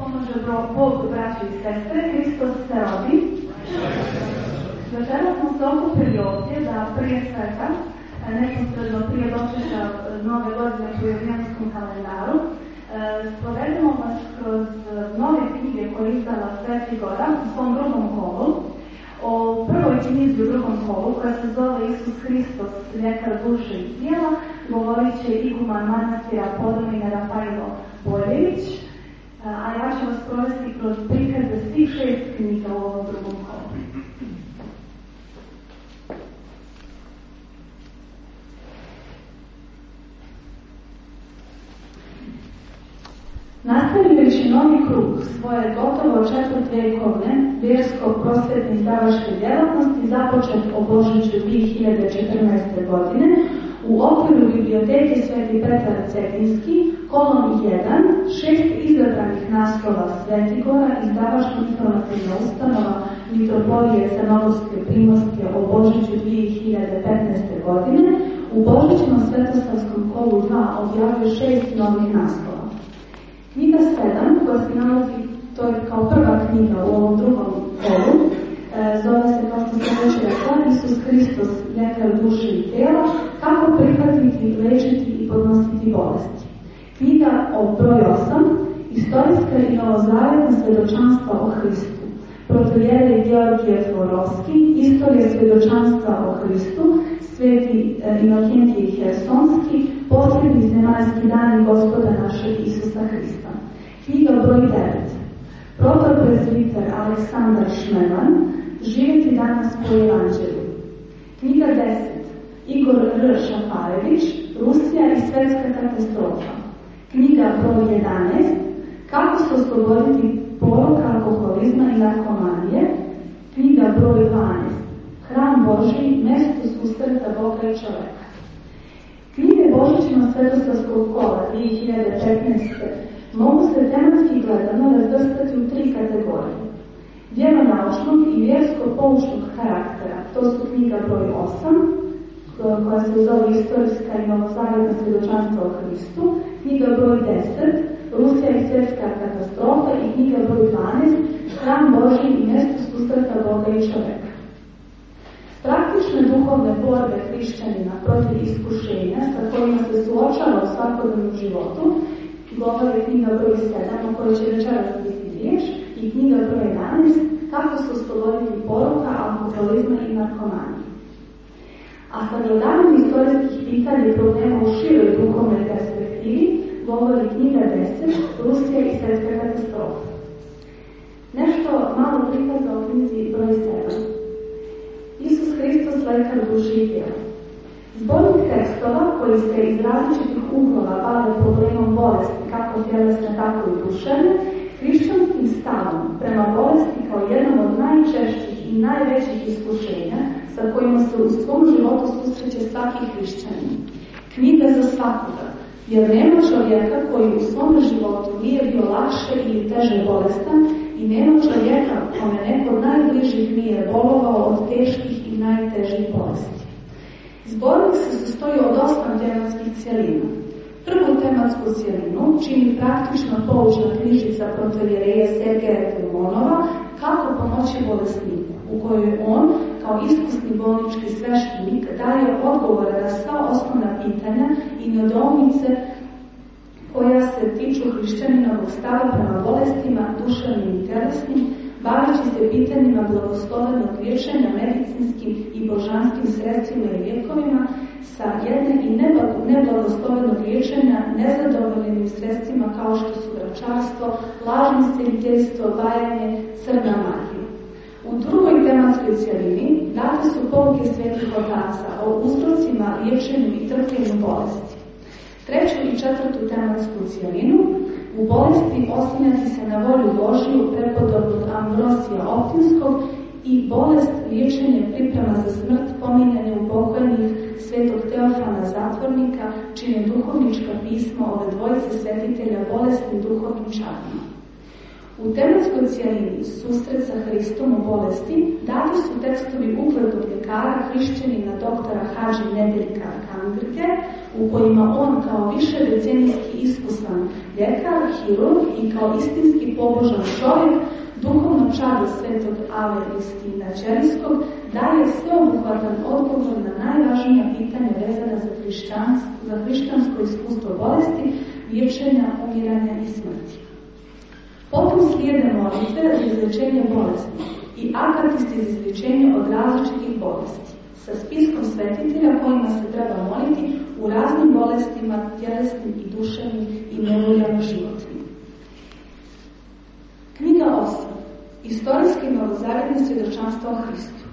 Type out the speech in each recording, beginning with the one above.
Pomože Bog, braći i sestre, Hristos se rodi. Večera smo se okupili ovdje da prije sveta, neposredno prije dočeka nove godine u Jevrijenskom kalendaru, spovedemo vas kroz nove knjige koje izdala Sveti Gora u svom drugom kolu, o prvoj knjizi u drugom kolu koja se zove Isus Hristos, ljekar duše i tijela, govorit će iguman manastira Podmine Rafailo Boljević, a ja ću vas provesti kroz prikaze svih šest knjiga u ovom drugom kolu. Nastavljajući novi krug svoje gotovo četvrt vjekovne vjersko-prosvetne izdavačke djelatnosti započet o Božiću 2014. godine u okviru biblioteke Sveti Petar Cetinski, kolon 1, šest izabranih naslova Svetigora, izdavačka informativna ustanova Mitropolije Crnogorske Primorske o Božiću 2015. godine, u Božićnom Svetosavskom kolu 2 objavio šest novih naslova. Knjiga 7, koja se nalazi, to je kao prva knjiga u ovom drugom kolu, zove se, kao što sam već rekla, Isus Hristos, ljekar duše i tijela, kako prihvatiti, lečiti i podnositi bolesti. Knjiga o broj 8, istorijska i novozavjetna svjedočanstva o Hristu. Protojere Georgije Florovski, istorija svjedočanstva o Hristu, sveti e, Inokentije Hersonski, posljednji zemaljski dani gospoda našeg Isusa Hrista. Knjiga broj 9. Protor prezviter Aleksandar Šmeman, Živjeti danas po evanđelju. Knjiga 10. Igor R. Šaparević, Rusija i svjetska katastrofa. Knjiga broj 11. Kako se osloboditi poroka, alkoholizma i narkomanije. Knjiga broj 12. Hram Boži, mjesto susreta Boga i čoveka. Knjige Božićima Svetosavskog kola 2015. mogu se tematski gledano razvrstati u tri kategorije vjeronaučnog i vjersko-poučnog karaktera. To su knjiga broj 8, koja se zove Istorijska i novozavjetna svjedočanstva o Hristu, knjiga broj 10, Rusija i svjetska katastrofa i knjiga broj 12, Hram Boži i mjesto susreta Boga i čoveka. Praktične duhovne borbe hrišćanina protiv iskušenja sa kojima se suočava u svakodnevnom životu govori knjiga broj 7 o kojoj će večeras biti riječ i knjiga broj 11 kako se osloboditi poruka, alkoholizma i narkomanije. A sagledavanje istorijskih pitanja i problema u široj duhovnoj perspektivi govori knjiga 10 Rusija i svjetska katastrofa. Nešto malo prikaza o knjizi broj 7. Isus Hristos lekar tijela. Zbornik tekstova koji se iz različitih uglova bave problemom bolesti kako tjelesne tako i duševne Hrišćanskim stavom prema bolesti kao jednom od najčešćih i najvećih iskušenja sa kojima se u svom životu susreće svaki hrišćanin. Knjiga za svakoga, jer nema čovjeka koji u svom životu nije bio lakše ili teže bolestan i nema čovjeka kome neko od najbližih nije bolovao od teških i najtežih bolesti. Zbornik se sastoji od osam tematskih cijelina. Prvu tematsku cijelinu čini praktično poučna knjižica protovjereje Sergeja Filmonova kako pomoći bolesniku, u kojoj on, kao iskusni bolnički sveštenik, daje odgovore na sva osnovna pitanja i nedoumice koja se tiču hrišćaninovog stava prema bolestima, duševnim i telesnim, baveći se pitanjima blagoslovenog liječenja medicinskim i božanskim sredstvima i lijekovima, sa jedne i neblagoslovenog liječenja nezadovoljnim sredstvima kao što su vračarstvo, lažno steliteljstvo, vajanje, crna magija. U drugoj tematskoj cijelini date su poruke svetih otaca o uzrocima, liječenju i trpljenju bolesti. Treću i četvrtu tematsku cijelinu u bolesti oslanjati se na volju Božiju prepodobnog Ambrosija Optinskog i bolest liječenje priprema za smrt pominjanje u pokojnih svetog Teofana Zatvornika, čine duhovnička pisma ove dvojice svetitelja bolesnim duhovnim čarima. U tematskoj cijelini susret sa Hristom u bolesti dati su tekstovi uglednog ljekara hrišćanina doktora Hađi Nedeljka Kangrke, u kojima on kao više decenijski iskusan ljekar, hirurg i kao istinski pobožan čovjek duhovno čado svetog Ave Listina Ćelijskog daje sveobuhvatan odgovor na najvažnija pitanja vezana za, za hrišćansko iskustvo bolesti, liječenja, umiranja i smrti. Potom slijede molitve za izlečenje bolesti i akatisti za izlečenje od različitih bolesti sa spiskom svetitelja kojima se treba moliti u raznim bolestima, tjelesnim i duševnim i nevoljama životnim. Knjiga 8. Istorijski novozavjetni svjedočanstvo o Hristu.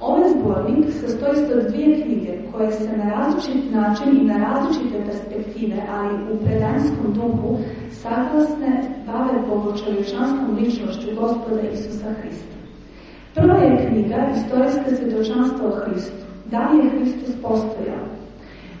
Ovaj zbornik sastoji se od dvije knjige koje se na različit način i na različite perspektive, ali u predanskom duhu, saglasne bave bogočovječanskom ličnošću gospoda Isusa Hrista. Prva je knjiga Istorijske svjedočanstva o Hristu. Da li je Hristus postojao?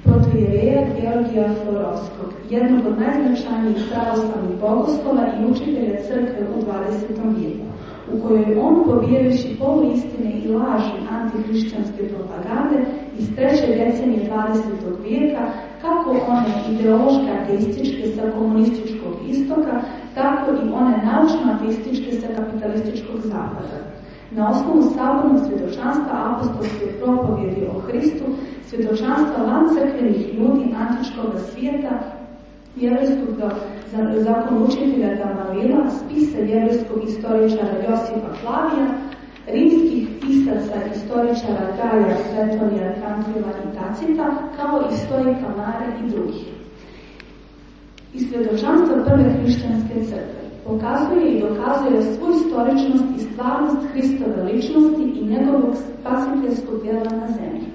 Protijereja Georgija Florovskog, jednog od najznačajnijih pravoslavnih bogoslova i učitelja crkve u 20. vijeku, u kojoj on pobijajući poluistine i laži antihrišćanske propagande iz treće decenije 20. vijeka, kako one ideološke ateističke sa komunističkog istoka, tako i one naučno-ateističke sa kapitalističkog zapada. Na osnovu sabornog svjedočanstva apostolske propovjedi o Hristu, svjedočanstva vancrkvenih ljudi antičkog svijeta, vjerojskog zakon učitelja Gamalila, spise vjerojskog istoričara Josipa Flavija, rimskih pisaca istoričara Gaja, Svetonija, Franklina i Tacita, kao i stojika Mare i drugih. I svjedočanstva prve hrišćanske crkve pokazuje i dokazuje svu istoričnost i stvarnost Hristove ličnosti i njegovog spasiteljskog djela na zemlji.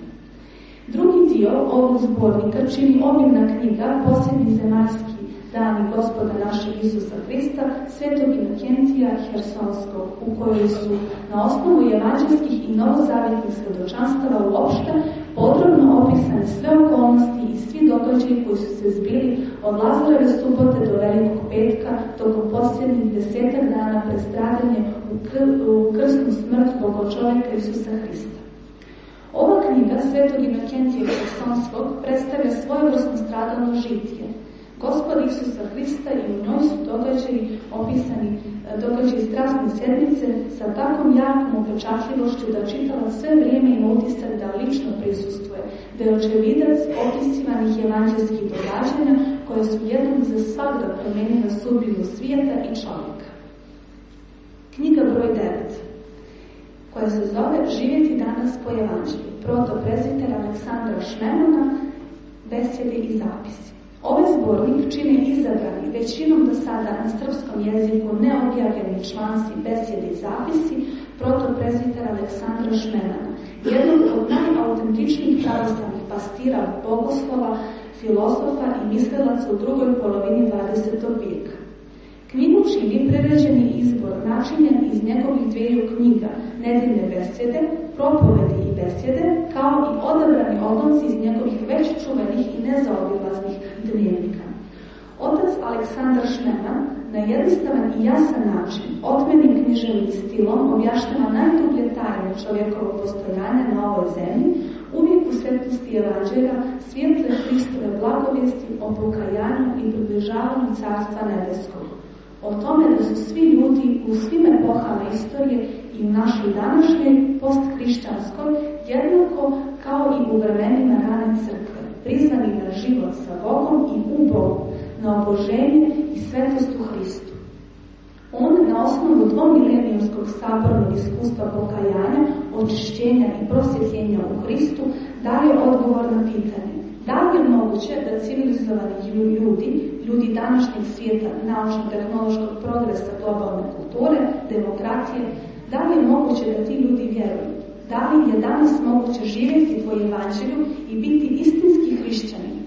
Drugi dio ovog zbornika čini obimna knjiga Posljednji zemaljski dani gospoda našeg Isusa Hrista, svetog Inokentija Hersonskog, u kojoj su na osnovu evanđelskih i novozavjetnih svjedočanstava uopšte podrobno opisane sve okolnosti i svi događaji koji su se zbili od Lazareve subote do Velikog petka tokom posljednjih desetak dana pred stradanje u, kr u krsnu smrt Bogo čovjeka Isusa Hrista. Ova knjiga Svetog Inokentija Hersonskog predstavlja svojevrsno stradalno žitje, Gospod Isusa Hrista i u njoj su događaji opisani, e, događaji strasne sedmice sa takvom jakom upečatljivošću da čitala sve vrijeme ima utisak da lično prisustuje, da je očevidac opisivanih evanđelskih događanja koje su jednom za svakda promenila sudbinu svijeta i čovjeka. Knjiga broj 9 koja se zove Živjeti danas po evanđelju, proto preziter Aleksandra Šmemona, besjede i zapisi. Ovaj zbornik čini izabrani većinom do sada na srpskom jeziku neobjavljeni članci besjede i zapisi protoprezvitera Aleksandra Šmenana, jednog od najautentičnijih pravoslavnih pastira, bogoslova, filosofa i mislilaca u drugoj polovini 20. vijeka. Knjigu čini preređeni izbor načinjen iz njegovih dviju knjiga Nedeljne besjede, propovedi i besjede, kao i odabrani odlomci iz njegovih dnevnika. Otac Aleksandar Šmeman na jednostavan i jasan način, otmenim književnim stilom, objašnjava najdublje tajne čovjekovog postojanja na ovoj zemlji, uvijek u svjetlosti evanđelja, svijetle Hristove blagovijesti o pokajanju i približavanju Carstva Nebeskog. O tome da su svi ljudi u svim epohama istorije i u našoj današnjoj posthrišćanskoj jednako kao i u vremenima rane crkve prizvani na život sa Bogom i u Bogu, na oboženje i svetost u Hristu. On na osnovu dvomilenijumskog sabornog iskustva pokajanja, očišćenja i prosvjetljenja u Hristu daje odgovor na pitanje da li je moguće da civilizovani ljudi, ljudi današnjeg svijeta, naučno-tehnološkog progresa globalne kulture, demokratije, da li je moguće da ti ljudi vjeruju? Da li je danas moguće živjeti po evanđelju i biti istinski hrišćanin?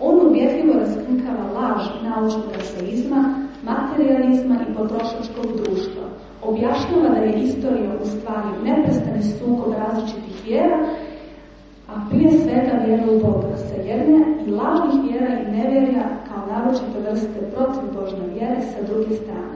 On uvjetljivo raskrinkava laž naučnog aseizma, materializma i potrošačkog društva. Objašnjava da je istorija u stvari neprestani sukob različitih vjera, a prije svega vjera u Boga sa jedne i lažnih vjera i nevjerja kao naročite vrste protiv Božne vjere sa druge strane.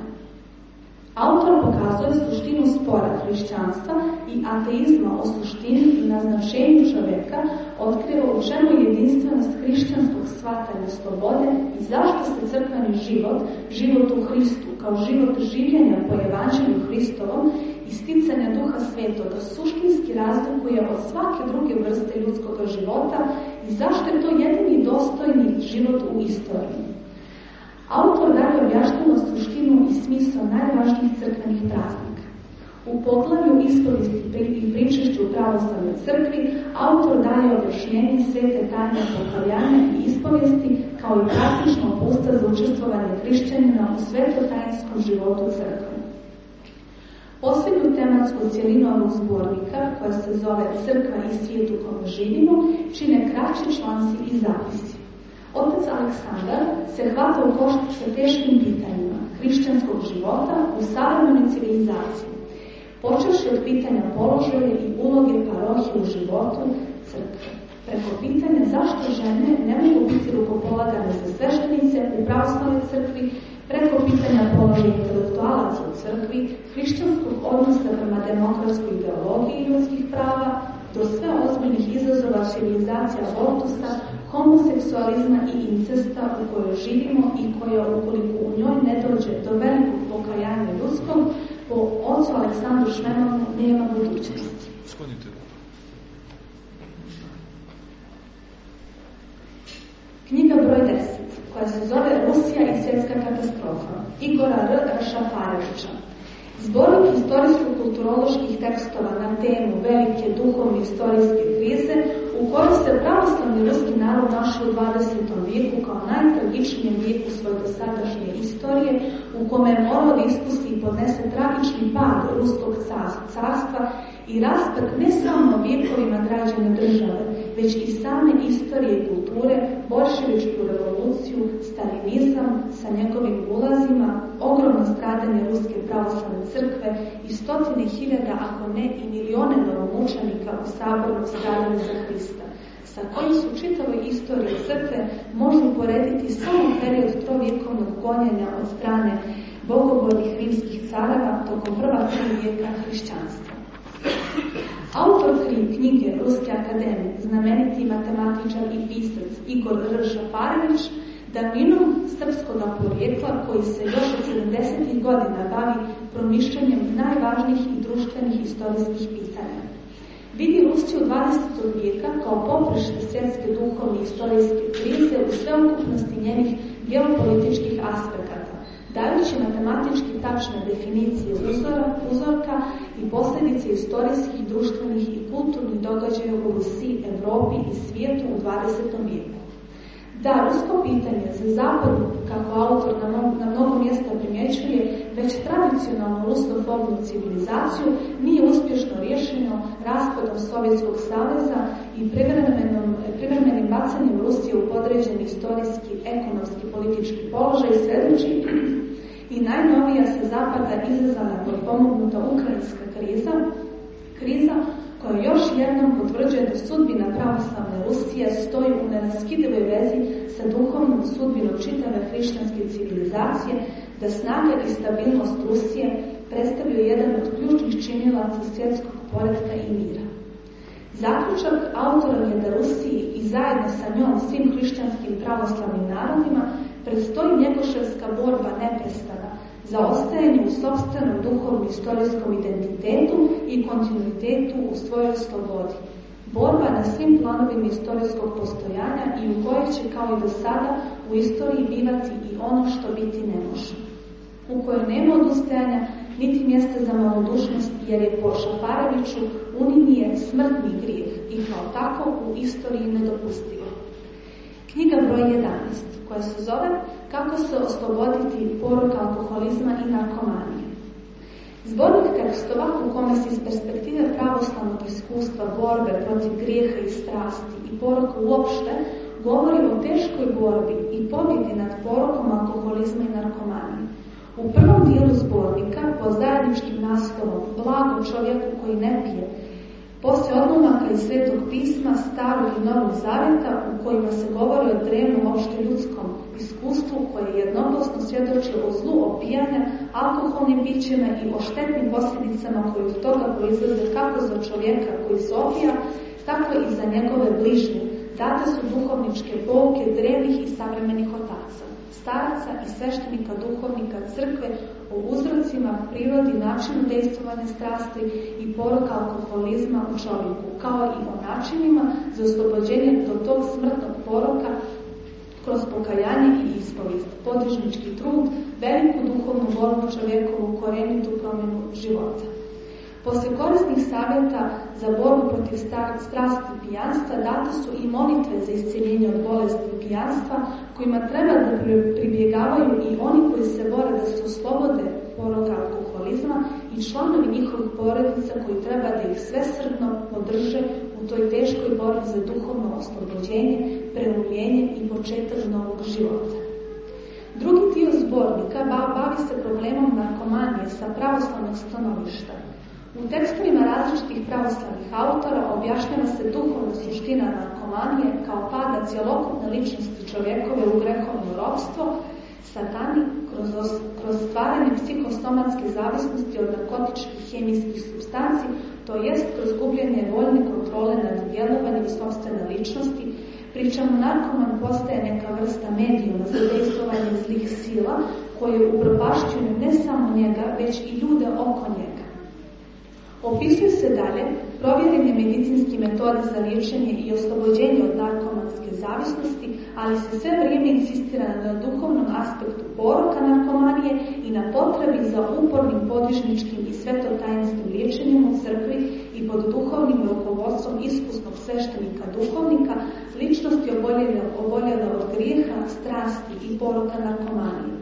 Autor pokazuje suštinu spora hrišćanstva i ateizma o suštini i naznačenju čoveka, otkriva u čemu je jedinstvenost hrišćanskog shvatanja slobode i zašto se crkveni život, život u Hristu, kao život življenja po evanđelju Hristovom i sticanja duha svetoga suštinski razlikuje od svake druge vrste ljudskog života i zašto je to jedini dostojni život u istoriji. Autor dalje objašnjava suštinu i smisao najvažnijih crkvenih praznika. U poglavlju ispovesti i pričešću u pravoslavnoj crkvi autor daje objašnjenje svete tajne pokaljanja i ispovesti kao i praktično pusta za učestvovanje hrišćanina u svetotajinskom životu crkve. Posljednju tematsku cijelinu ovog zbornika, koja se zove Crkva i svijet u kome živimo, čine kraći članci i zapisi. Otac Aleksandar se hvata u koštu sa teškim pitanjima hrišćanskog života u savremenoj civilizaciji, počeši od pitanja položaja i uloge parohije u životu crkve. Preko pitanja zašto žene ne mogu biti rukopolagane za sveštenice u pravoslavnoj crkvi, preko pitanja položaja intelektualaca u crkvi, hrišćanskog odnosa prema demokratskoj ideologiji ljudskih prava, do sve ozbiljnih izazova civilizacija abortusa, homoseksualizma i incesta u kojoj živimo i koja ukoliko u njoj ne dođe do velikog pokajanja ljudskog, po ocu Aleksandru Švenovu nema budućnosti. Skonite. Knjiga broj 10, koja se zove Rusija i svjetska katastrofa, Igora R. Šafarevića. Zbornik istorijsko-kulturoloških tekstova na temu velike duhovne istorijske krize u kojoj se pravoslavni ruski narod našao u 20. vijeku kao najtragičnijem vijeku svoje dosadašnje istorije, u kome je morao da ispusti i podnese tragični pad ruskog carstva i raspad ne samo vijekovima građane države, već i same istorije i kulture, bolševičku revoluciju, stalinizam sa njegovim ulazima, ogromno stradanje Ruske pravoslavne crkve i stotine hiljada, ako ne i milione novomučenika u saboru stradali za Hrista, sa kojim su čitavoj istoriji crkve može uporediti samo period trovjekovnog gonjenja od strane bogobornih rimskih carava tokom prva tri vijeka hrišćanstva. Autor knjige Ruske akademije, znameniti matematičar i pisac Igor R. Šaparević, daninom srpskog porijekla koji se još od 70. godina bavi promišljanjem najvažnijih i društvenih istorijskih pitanja. Vidi Rusiju 20. vijeka kao poprište svjetske duhovne istorijske krize u sveukupnosti njenih geopolitičkih aspekata, dajući matematički tačne definicije uzora, uzorka i posljedice istorijskih, društvenih i kulturnih događaja u Rusiji, Evropi i svijetu u 20. vijeku. Da, rusko pitanje za zapadu, kako autor na, na mnogo mjesta primjećuje, već tradicionalno rusofobnu civilizaciju nije uspješno riješeno raspadom Sovjetskog saveza i privremenim bacanjem Rusije u podređeni istorijski, ekonomski, politički položaj svedoči i najnovija sa zapada izazvana pomognuta ukrajinska kriza, kriza koja još jednom potvrđuje da sudbina pravoslavne Rusije stoji u neraskidivoj vezi sa duhovnom sudbinom čitave hrišćanske civilizacije, da snaga i stabilnost Rusije predstavljaju jedan od ključnih činilaca svjetskog poredka i mira. Zaključak autora je da Rusiji i zajedno sa njom svim hrišćanskim pravoslavnim narodima predstoji njegoševska borba neprestana za ostajanje u sobstvenom duhovnom istorijskom identitetu i kontinuitetu u svojoj slobodi. Borba na svim planovima istorijskog postojanja i u kojoj će kao i do sada u istoriji bivati i ono što biti ne može. U kojoj nema odustajanja niti mjesta za malodušnost jer je po Šafareviću unimije smrtni grijeh i kao tako u istoriji nedopustivo. Knjiga broj 11 koja se zove Kako se osloboditi poruka alkoholizma i narkomanije. Zbornik tekstova u kome se iz perspektive pravoslavnog iskustva borbe protiv grijeha i strasti i poruka uopšte govori o teškoj borbi i pobjedi nad porukom alkoholizma i narkomanije. U prvom dijelu zbornika pod zajedničkim naslovom Blago čovjeku koji ne pije Poslije odlomaka iz Svetog pisma, Starog i Novog Zaveta, u kojima se govori o drevnom opšte ljudskom iskustvu koje jednoglasno svjedoči o zlu opijanja, alkoholnim pićima i o štetnim posljedicama koje od toga proizlaze kako za čovjeka koji se opija, tako i za njegove bližnje. Date su duhovničke pouke drevnih i savremenih otaca, staraca i sveštenika duhovnika crkve o uzrocima, prirodi, načinu dejstvovanja strasti i poroka alkoholizma u čovjeku, kao i o načinima za oslobođenje do tog smrtnog poroka kroz pokajanje i ispovijest, podižnički trud, veliku duhovnu borbu čovjekovu korenitu promjenu života. Posle korisnih savjeta za borbu protiv strasti pijanstva date su i molitve za isceljenje od bolesti pijanstva kojima treba da pribjegavaju i oni koji se bore da se oslobode poroka alkoholizma i članovi njihovih porodica koji treba da ih svesrdno podrže u toj teškoj borbi za duhovno oslobođenje, preumljenje i početak novog života. Drugi dio zbornika bavi se problemom narkomanije sa pravoslavnog stanovišta. U tekstovima različitih pravoslavnih autora objašnjava se duhovna suština narkomanije kao pada cjelokupne ličnosti čovjekove u grehovno ropstvo, satani kroz, kroz stvaranje psihostomatske zavisnosti od narkotičkih hemijskih substanci, to jest kroz gubljenje voljne kontrole nad djelovanjem sobstvene ličnosti, pričamo narkoman postaje neka vrsta medijuma za dejstvovanje zlih sila koje upropašćuju ne samo njega, već i ljude oko njega. Opisuju se dalje provjerene medicinske metode za liječenje i oslobođenje od narkomanske zavisnosti, ali se sve vrijeme insistira na duhovnom aspektu poroka narkomanije i na potrebi za upornim podižničkim i svetotajanskim liječenjem u crkvi i pod duhovnim rukovodstvom iskusnog sveštenika duhovnika, ličnosti oboljela od grijeha, strasti i poroka narkomanije.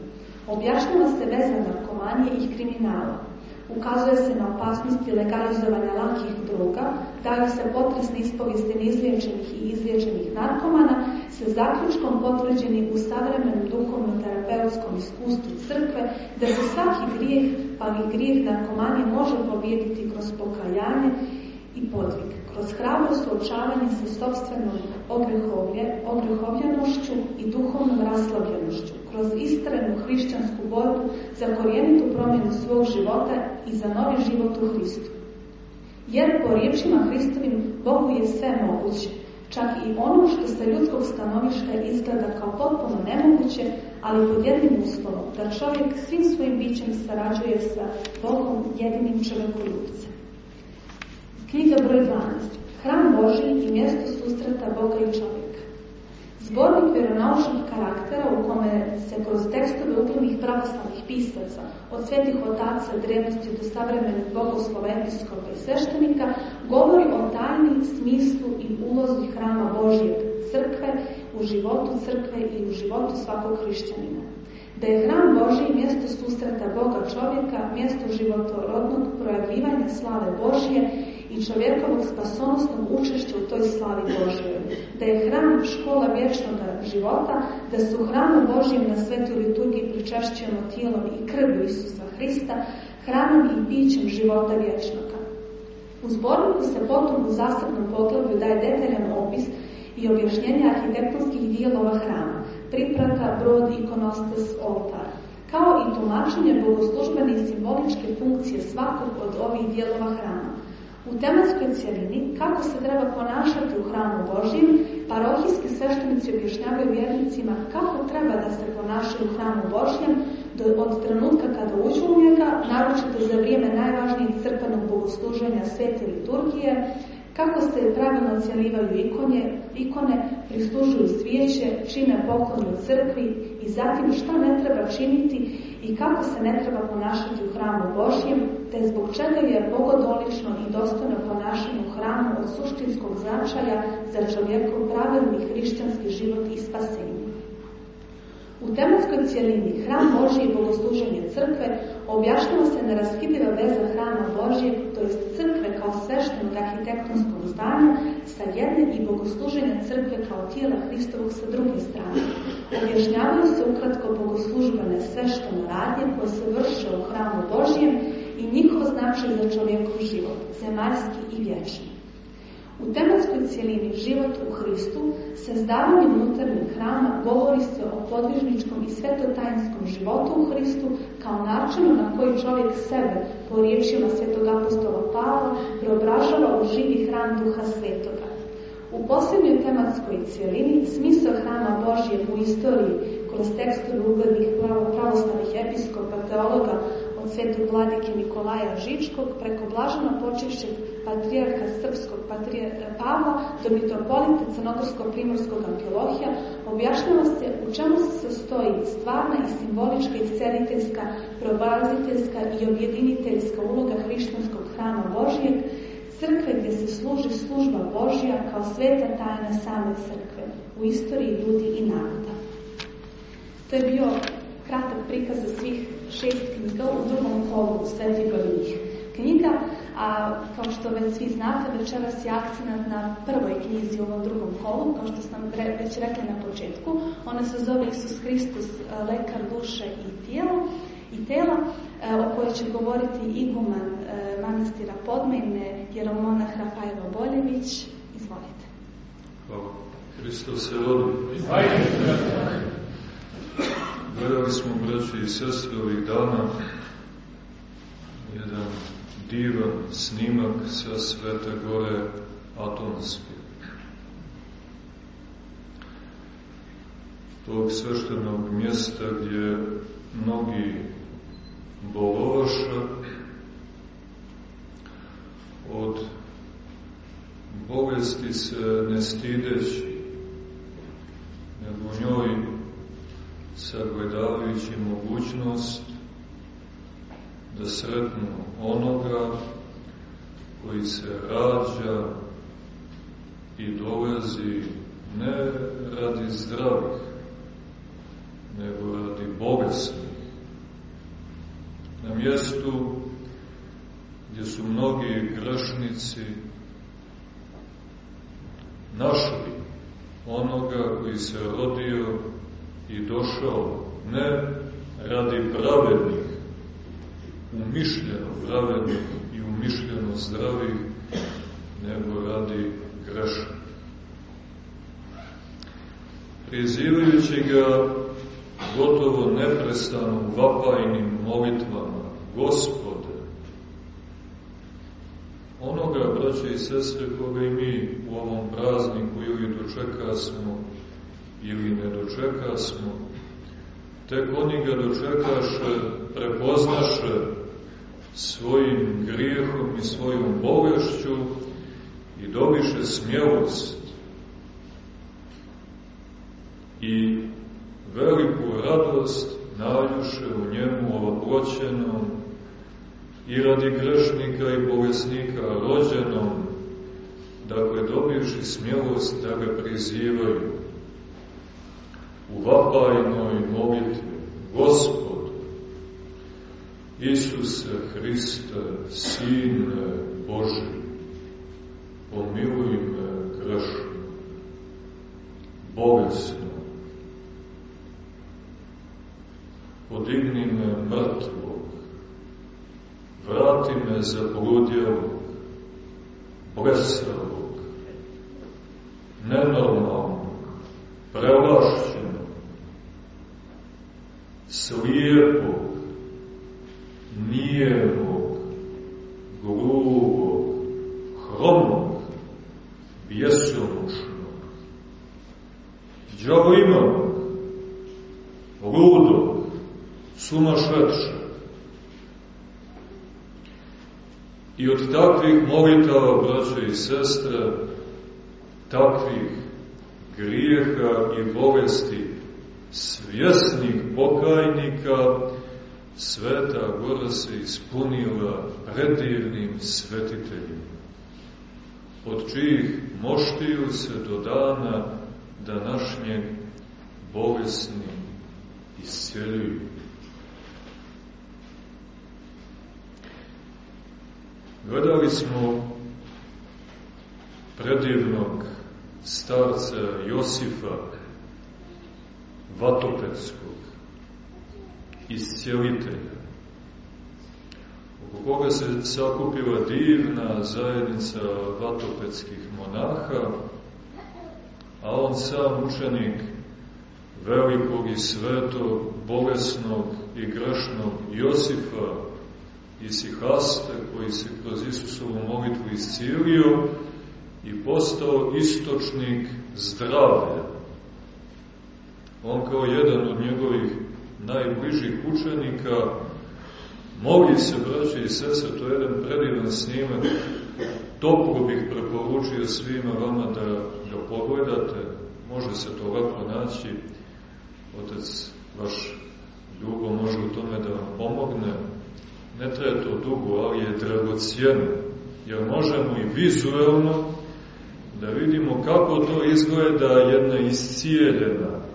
Objašnjava se veza narkomanije i kriminala. Ukazuje se na opasnosti legalizovanja lakih droga, daju se potresne ispovijesti neizliječenih i izliječenih narkomana, sa zaključkom potvrđeni u savremenom duhovno-terapeutskom iskustvu crkve, da se svaki grijeh, pa i grijeh narkomanije može pobijediti kroz pokajanje i podvig, kroz hrabro suočavanje sa sobstvenom ogrehovljenošću i duhovnom raslabljenošću, kroz istrenu hrišćansku borbu za korijenitu promjenu svog života i za novi život u Hristu. Jer po riječima Hristovim Bogu je sve moguće, čak i ono što sa ljudskog stanovišta izgleda kao potpuno nemoguće, ali pod jednim uslovom, da čovjek svim svojim bićem sarađuje sa Bogom jedinim čovjekoljubcem. Knjiga broj 12. Hram Boži i mjesto susreta Boga i čovjeka. Zbornik vjeronaučnog karaktera u kome se kroz tekstove uglednih pravoslavnih pisaca od svetih otaca drevnosti do savremenih bogoslova, episkopa i sveštenika govori o tajni smislu i ulozi hrama Božijeg crkve u životu crkve i u životu svakog hrišćanina. Da je hram Božiji mjesto susreta Boga čovjeka, mjesto životorodnog projavljivanja slave Božije i čovjekovog spasonosnog učešća u toj slavi Božjoj. Da je hram škola vječnog života, da su hramu Božjem na svetoj liturgiji pričašćujemo tijelom i krvju Isusa Hrista, hramom i pićem života vječnoga. U zborniku se potom u zasebnom poglavlju daje detaljan opis i objašnjenje arhitektonskih dijelova hrama, priprata, brod, ikonostas, oltar, kao i tumačenje bogoslužbene i simboličke funkcije svakog od ovih dijelova hrama. U tematskoj cjelini kako se treba ponašati u hramu Božjem, parohijski sveštenici objašnjavaju vjernicima kako treba da se ponašaju u hramu Božjem do, od trenutka kada uđu u njega, naročito za vrijeme najvažnijeg crkvenog bogosluženja svete liturgije, kako se pravilno cijelivaju ikonje, ikone, prislužuju svijeće, čine poklon u crkvi i zatim šta ne treba činiti i kako se ne treba ponašati u hramu Božjem, te zbog čega je bogodolično i dostojno ponašanje u hramu od suštinskog značaja za čovjekov pravilni hrišćanski život i spasenje. U tematskoj cijelini hram Božji i bogosluženje crkve objašnjava se neraskidiva veza hrama Božje, to jest crkve kao sveštenog arhitektonskog zdanja sa jedne i bogosluženja crkve kao tijela Hristovog sa druge strane. Objašnjavaju se ukratko bogoslužbene sveštene radnje koje se vrše u hramu Božjem i njihov značaj za čovjekov život, zemaljski i vječni. U tematskoj cijelini život u Hristu sa zdavanjem unutarnjeg hrama govori se o podvižničkom i svetotajinskom životu u Hristu kao načinu na koji čovjek sebe, po riječima svetog apostola Pavla, preobražava u živi hram duha svetoga. U posljednjoj tematskoj cijelini smisao hrama Božje u istoriji kroz tekstove uglednih pravoslavnih episkopa, teologa od svetog vladike Nikolaja Žičkog preko blaženo počešćeg patrijarha srpskog patrijarha Pavla do mitropolita crnogorsko-primorskog Amfilohija objašnjava se u čemu se sastoji stvarna i simbolička isceliteljska, probaziteljska i objediniteljska uloga hrišćanskog hrama Božijeg, crkve gdje se služi služba Božja kao sveta tajna same crkve u istoriji ljudi i naroda. To je bio kratak prikaz za svih šest knjiga u drugom kolu Svetigovinih knjiga, a kao što već svi znate, večeras je akcenat na prvoj knjizi u ovom drugom kolu, kao što sam već rekla na početku. Ona se zove Isus Hristus, lekar duše i tijelo i tela, e, o kojoj će govoriti iguman e, manastira Podmejne, jeromonah Rafaelo Boljević. Izvolite. Hvala. Hristos se rodi. Gledali smo, braći i sestre, ovih dana jedan divan snimak sa Svete gore Atonske. Tog sveštenog mjesta gdje mnogi bolovaša od bolesti se ne stideći, nego njoj sagledavajući mogućnost da sretnu onoga koji se rađa i dolazi ne radi zdravih, nego radi bolesnih. Na mjestu gdje su mnogi grešnici našli onoga koji se rodio i došao ne radi pravednih, umišljeno pravednih i umišljeno zdravih, nego radi grešnih. Prizivajući ga gotovo neprestano vapajnim molitvama, Gospode, onoga, braće i sestre, koga i mi u ovom prazniku ili dočekasmo ili ne dočeka smo, tek oni ga dočekaše, prepoznaše svojim grijehom i svojom bolešću i dobiše smjelost i veliku radost najuše u njemu ovoploćenom i radi grešnika i bolesnika rođenom, dakle dobivši smjelost da ga prizivaju u vapajnoj molitvi, Gospod, Isuse Hriste, Sine Boži, pomiluj me grešno, bolesno, podigni me mrtvog, vrati me zabludjelog, blesalog, nenormalnog, prelašćenog, slijepog, nijemog, grubog, hromog, bjesomušnog, džavoimavog, ludog, sumašetšeg. I od takvih molitava, braće i sestre, takvih grijeha i bolesti, svjesnih pokajnika, Sveta Gora se ispunila predivnim svetiteljima, od čijih moštiju se do dana današnjeg bolesni isceljuju. Gledali smo predivnog starca Josifa, Vatopetskog, iscijelitelja, oko koga se sakupila divna zajednica vatopetskih monaha, a on sam učenik velikog i svetog, bolesnog i grešnog Josifa i Sihaste, koji se kroz Isusovu molitvu iscijelio i postao istočnik zdravlja. On kao jedan od njegovih najbližih učenika Moli se, braći i sese, to je jedan predivan snimak. Toplo bih preporučio svima vama da ga pogledate. Može se to lako naći. Otec vaš ljubo može u tome da vam pomogne. Ne treba to dugo, ali je dragocijeno. Jer možemo i vizuelno da vidimo kako to izgleda jedna iscijeljena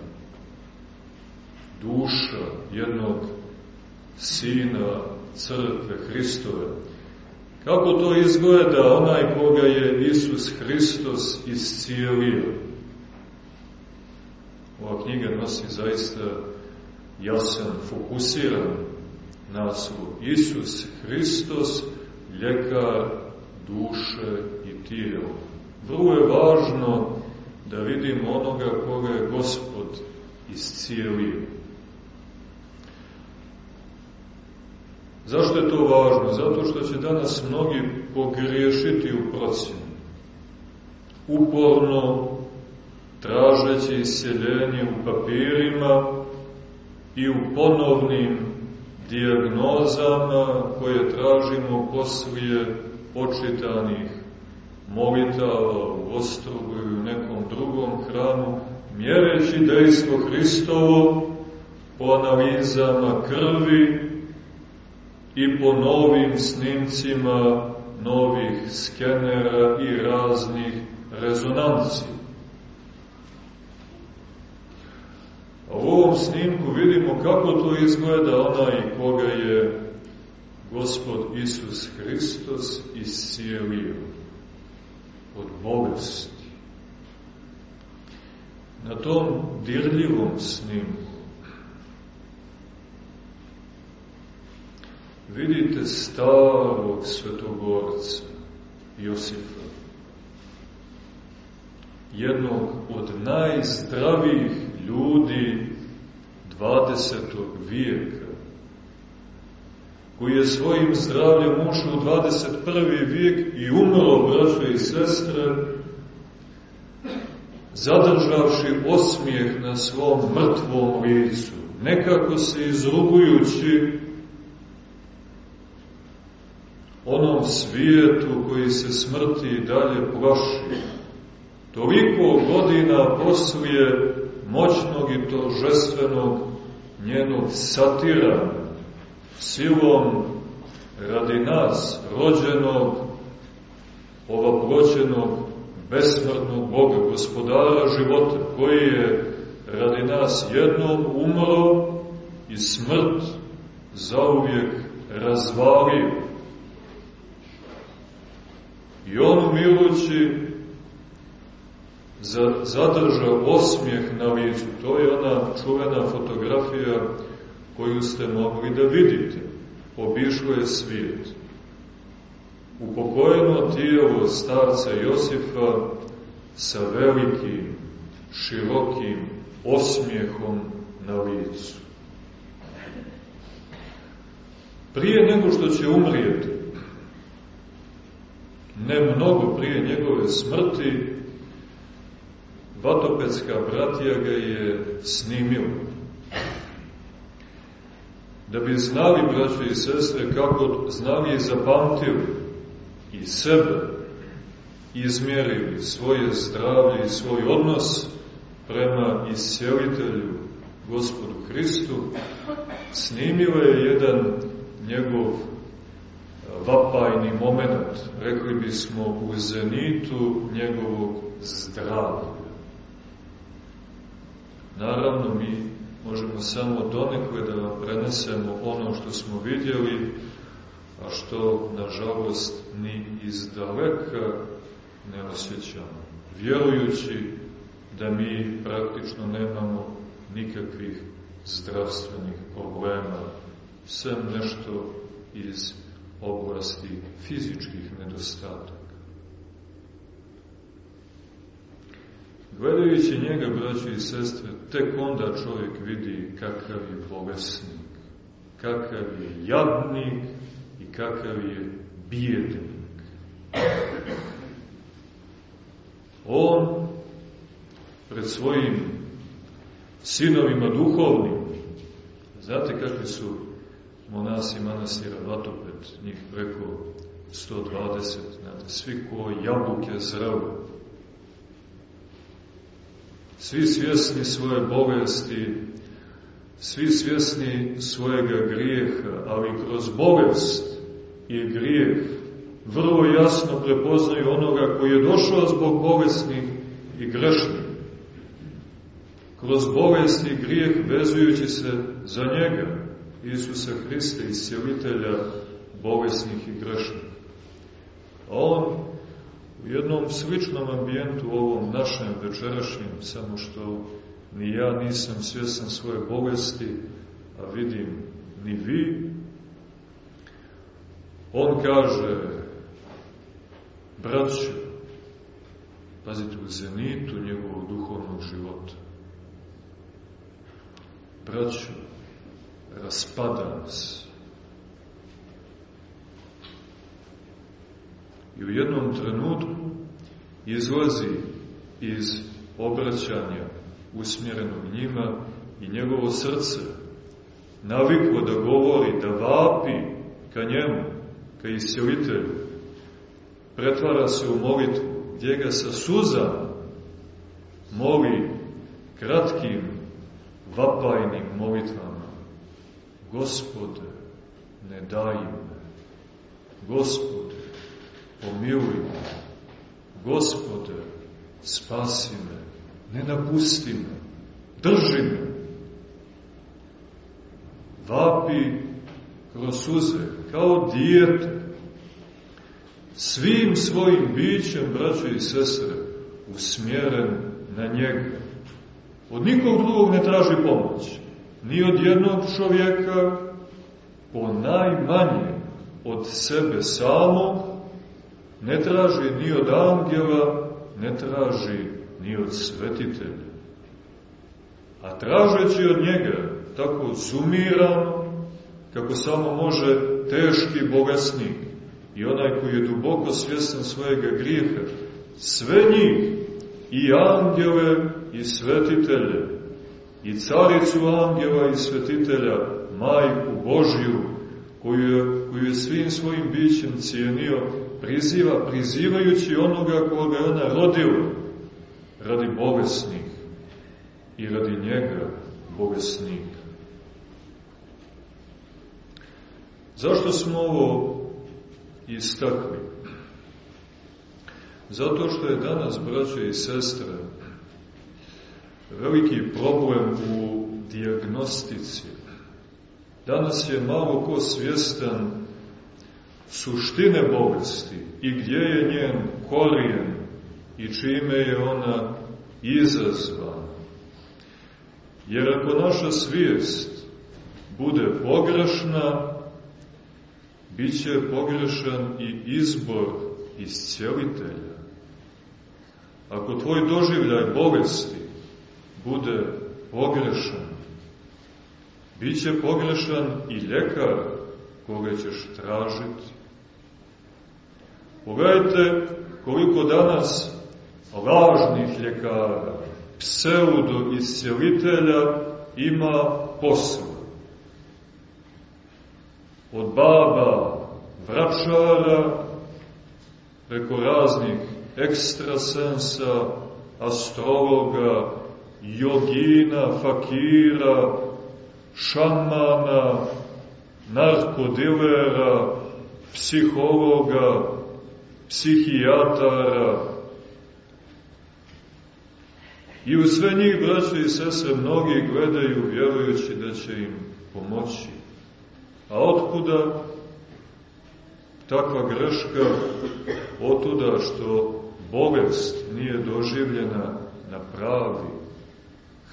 duša jednog sina crkve Hristove. Kako to izgleda onaj koga je Isus Hristos iscijelio? Ova knjiga nosi zaista jasan, fokusiran naslov. Isus Hristos, ljekar duše i tijela. Vrlo je važno da vidimo onoga koga je Gospod iscijelio. Zašto je to važno? Zato što će danas mnogi pogriješiti u procjenu. Uporno tražeći isjeljenje u papirima i u ponovnim dijagnozama koje tražimo poslije počitanih molitava u Ostrogu i u nekom drugom hramu, mjereći dejstvo Hristovo po analizama krvi i po novim snimcima novih skenera i raznih rezonanci. A u ovom snimku vidimo kako to izgleda onaj koga je Gospod Isus Hristos iscijelio od bolesti. Na tom dirljivom snimku vidite starog svetogorca Josifa, jednog od najzdravijih ljudi 20. vijeka, koji je svojim zdravljem ušao u 21. vijek i umro, braćo i sestre, zadržavši osmijeh na svom mrtvom licu, nekako se izrugujući onom svijetu koji se smrti i dalje plaši. Toliko godina poslije moćnog i tožestvenog njenog satira silom radi nas rođenog, ovaploćenog, besmrtnog Boga, gospodara života, koji je radi nas jednom umro i smrt zauvijek razvalio. I on umirući zadrža osmijeh na licu. To je ona čuvena fotografija koju ste mogli da vidite. Obišlo je svijet. Upokojeno tijelo starca Josifa sa velikim, širokim osmijehom na licu. Prije nego što će umrijeti, ne mnogo prije njegove smrti, Vatopetska bratija ga je snimila. Da bi znali, braće i sestre, kako znali i zapamtili i sebe, izmjerili svoje zdravlje i svoj odnos prema isjelitelju, gospodu Hristu, snimio je jedan njegov vapajni moment, rekli bismo u zenitu njegovog zdravlja. Naravno, mi možemo samo donekle da vam prenesemo ono što smo vidjeli, a što, nažalost, ni iz daleka ne osjećamo. Vjerujući da mi praktično nemamo nikakvih zdravstvenih problema, sve nešto iz oblasti fizičkih nedostataka. Gledajući njega, braći i sestre, tek onda čovjek vidi kakav je bolesnik, kakav je jadnik i kakav je bijednik. On pred svojim sinovima duhovnim, znate kakvi su monasi manastira Vatopet, njih preko 120, znate, svi ko jabuke zrave, svi svjesni svoje bolesti, svi svjesni svojega grijeha, ali kroz bolest i grijeh vrlo jasno prepoznaju onoga koji je došao zbog bolesnih i grešnih. Kroz bolest i grijeh vezujući se za njega, Isusa Hrista, iscijelitelja bolesnih i grešnih. A on u jednom sličnom ambijentu ovom našem večerašnjem, samo što ni ja nisam svjesan svoje bolesti, a vidim ni vi, on kaže, braću, pazite, u zenitu njegovog duhovnog života, braću, raspadam se, I u jednom trenutku izlazi iz obraćanja usmjerenog njima i njegovo srce naviklo da govori, da vapi ka njemu, ka isjelitelju. Pretvara se u molitvu, gdje ga sa suzama moli kratkim, vapajnim molitvama. Gospode, ne daj me. Gospode, pomiluj me. Gospode, spasi me, ne napusti me, drži me. Vapi kroz suze, kao dijete, svim svojim bićem, braćo i sestre, usmjeren na njega. Od nikog drugog ne traži pomoć, ni od jednog čovjeka, po najmanje od sebe samog, ne traži ni od angela, ne traži ni od svetitelja. A tražeći od njega tako zumirano, kako samo može teški bogasnik i onaj koji je duboko svjestan svojega grijeha, sve njih, i angele i svetitelje, i caricu angela i svetitelja, majku Božiju, koju je, koju je svim svojim bićem cijenio priziva, prizivajući onoga koga je ona rodila, radi bolesnih i radi njega bolesnika. Zašto smo ovo istakli? Zato što je danas, braće i sestre, veliki problem u diagnostici. Danas je malo ko svjestan suštine bolesti i gdje je njen korijen i čime je ona izazvana. Jer ako naša svijest bude pogrešna, bit će pogrešan i izbor iscijelitelja. Ako tvoj doživljaj bolesti bude pogrešan, bit će pogrešan i ljekar koga ćeš tražiti. Pogledajte koliko danas lažnih ljekara, pseudo iscijelitelja ima posla. Od baba, vračara, preko raznih ekstrasensa, astrologa, jogina, fakira, šamana, narkodilera, psihologa, psihijatara. I u sve njih, braće i sese, mnogi gledaju vjerujući da će im pomoći. A otkuda takva greška? Otuda što bolest nije doživljena na pravi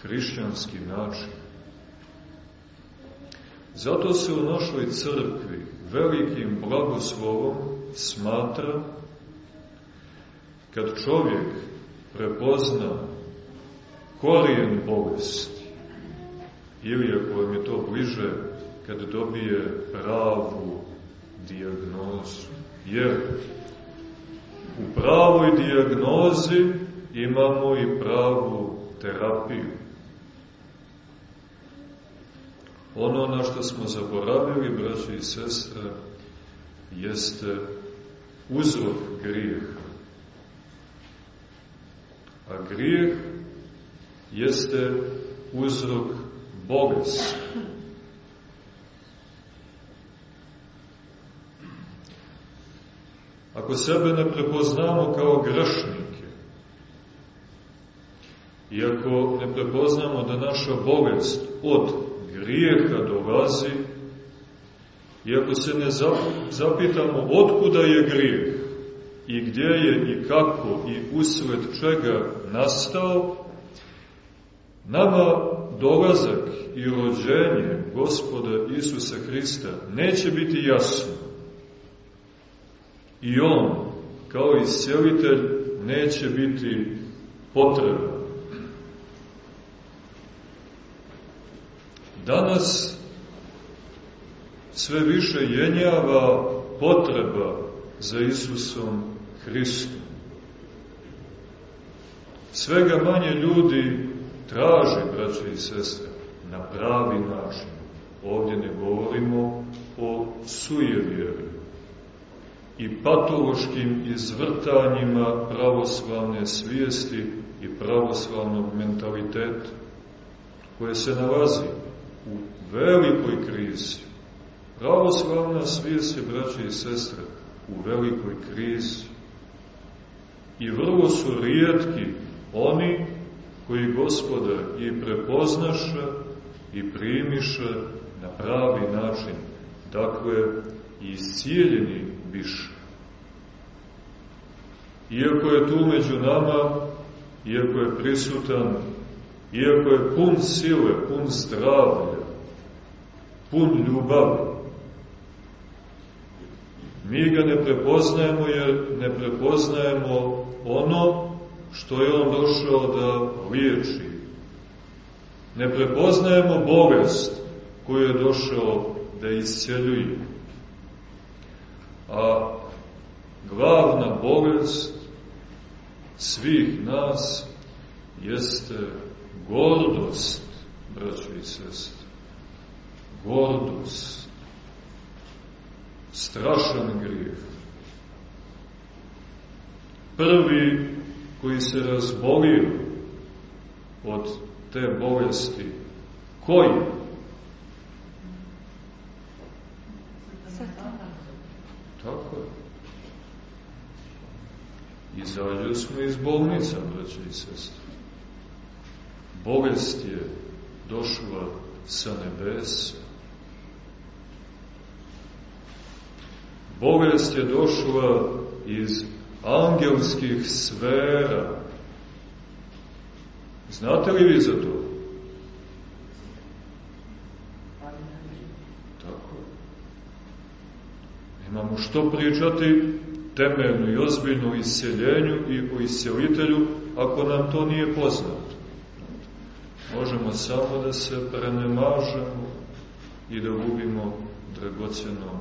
hrišćanski način. Zato se u našoj crkvi velikim blagoslovom smatra kad čovjek prepozna korijen bolesti ili ako vam je to bliže kad dobije pravu dijagnozu. Jer u pravoj dijagnozi imamo i pravu terapiju. Ono na što smo zaboravili, braći i sestre, jeste uzrok grijeha. A grijeh jeste uzrok bolesti. Ako sebe ne prepoznamo kao grešnike, i ako ne prepoznamo da naša bolest od grijeha dolazi, i ako se ne zapitamo otkuda je grijeh i gdje je i kako i usled čega nastao, nama dolazak i rođenje gospoda Isusa Hrista neće biti jasno. I On, kao iscelitelj, neće biti potreban. Danas sve više jenjava potreba za Isusom Hristom. Svega manje ljudi traže, braće i sestre, na pravi način. Ovdje ne govorimo o sujevjeru i patološkim izvrtanjima pravoslavne svijesti i pravoslavnog mentaliteta, koje se nalazi u velikoj krizi. Pravoslavna svijest je, braće i sestre, u velikoj krizi. I vrlo su rijetki oni koji gospoda i prepoznaše i primiše na pravi način, dakle, i iscijeljeni biše. Iako je tu među nama, iako je prisutan, iako je pun sile, pun zdravlja, pun ljubavi, mi ga ne prepoznajemo jer ne prepoznajemo ono što je on došao da liječi. Ne prepoznajemo bolest koju je došao da isceljuje. A glavna bolest svih nas jeste gordost, braćo i sestre. Gordost. Strašan grijeh. Prvi koji se razbolio od te bolesti, koji? Tako je. Izađeli smo iz bolnica, braće i sestre. Bolest je došla sa nebesa. Bolest je došla iz angelskih sfera. Znate li vi za to? Tako. Imamo što pričati temeljno i ozbiljno o isceljenju i o iscelitelju, ako nam to nije poznato. Možemo samo da se prenemažemo i da gubimo dragoceno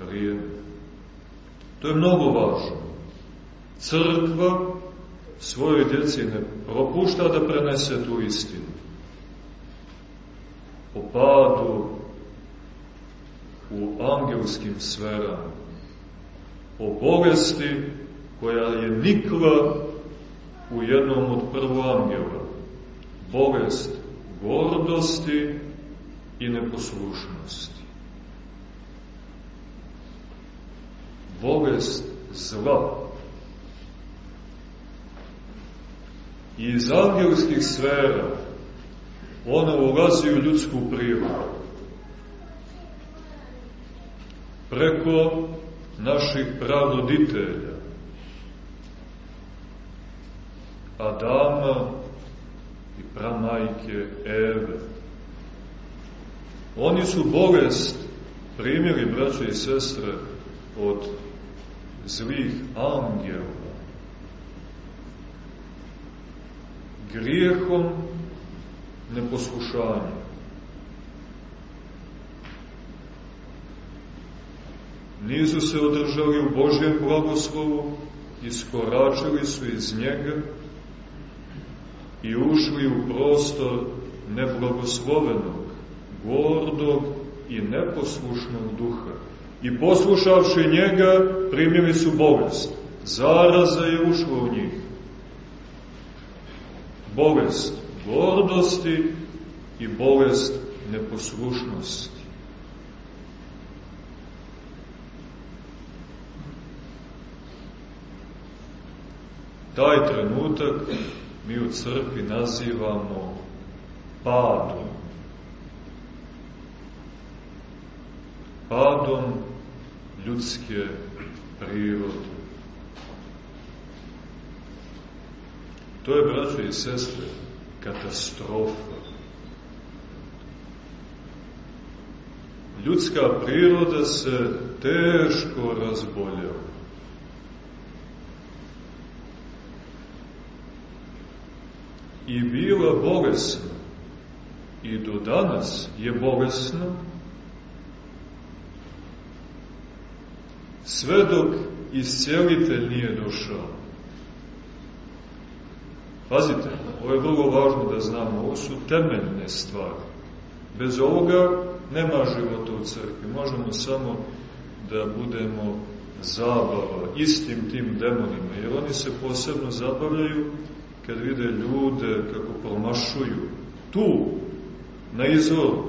vrijeme. To je mnogo važno. Crkva svojoj djeci ne propušta da prenese tu istinu. O padu u angelskim sferama, o bolesti koja je nikla u jednom od prvo angela, bolest gordosti i neposlušnosti. Bolest zla. I iz angelskih sfera ona ulazi u ljudsku prirodu. Preko naših pravoditelja, Adama i pramajke Eve. Oni su bolest primjeri, braće i sestre, od zlih angela. Grijehom neposlušanja. Nisu se održali u Božjem blagoslovu, iskoračili su iz njega i ušli u prostor neblagoslovenog, gordog i neposlušnog duha. I poslušavši njega, primili su bolest. Zaraza je ušla u njih. Bolest gordosti i bolest neposlušnosti. Taj trenutak mi u crkvi nazivamo padom. Padom ljudske prirode. To je, braćo i sestre, katastrofa. Ljudska priroda se teško razboljava. I bila bolesna. I do danas je bolesna. Sve dok iscijelitelj nije došao. Pazite, ovo je vrlo važno da znamo, ovo su temeljne stvari. Bez ovoga nema života u crkvi, možemo samo da budemo zabava istim tim demonima, jer oni se posebno zabavljaju kad vide ljude kako promašuju tu, na izvoru,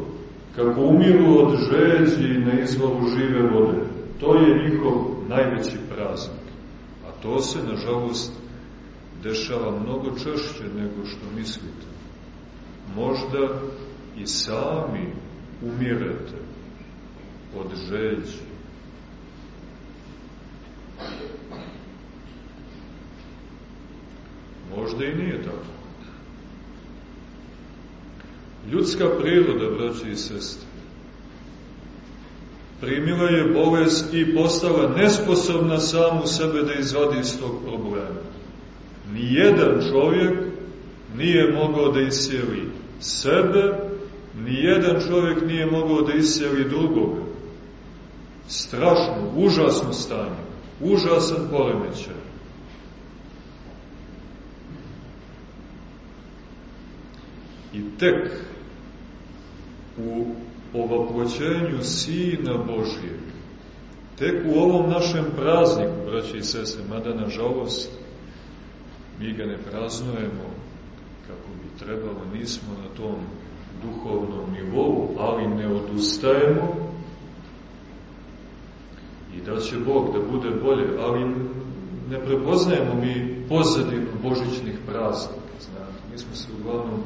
kako umiru od žeđi na izvoru žive vode. To je njihov najveći praznik. A to se, nažalost, dešava mnogo češće nego što mislite. Možda i sami umirete od žeđi. Možda i nije tako. Ljudska priroda, braći i sestre, primila je bolest i postala nesposobna samu sebe da izvadi iz tog problema. Nijedan čovjek nije mogao da isjeli sebe, nijedan čovjek nije mogao da isjeli drugoga. Strašno, užasno stanje, užasan poremećaj. I tek u ovaploćenju Sina Božijeg, tek u ovom našem prazniku, braći i sese, mada nažalost mi ga ne praznujemo kako bi trebalo, nismo na tom duhovnom nivou, ali ne odustajemo. I da će Bog da bude bolje, ali ne prepoznajemo mi pozadinu božićnih praznika, znate, mi smo se uglavnom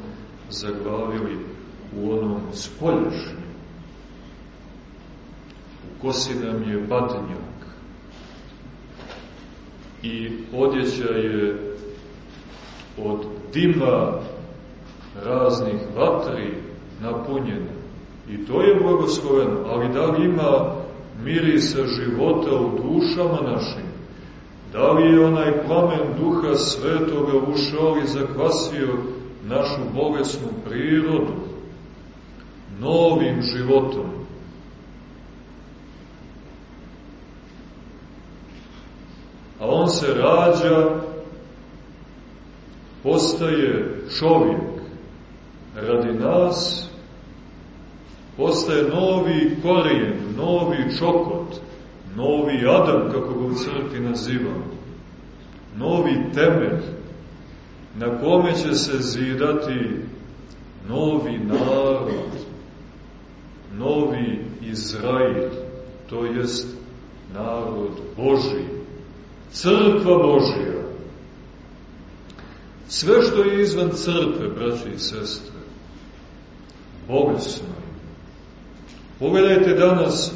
zaglavili u onom spolješnjem. U kosi nam je badnjak i odjeća je od dima raznih vatri napunjena. I to je blagosloveno, ali da li ima mirisa života u dušama našim? Da li je onaj plamen duha svetoga ušao i zakvasio našu bolesnu prirodu novim životom? A on se rađa postaje čovjek. Radi nas, postaje novi korijen, novi čokot, novi Adam, kako ga u crkvi nazivamo, novi temelj, na kome će se zidati novi narod, novi Izrael, to jest narod Boži, crkva Božija, Sve što je izvan crkve, braći i sestre, bolesno je. Pogledajte danas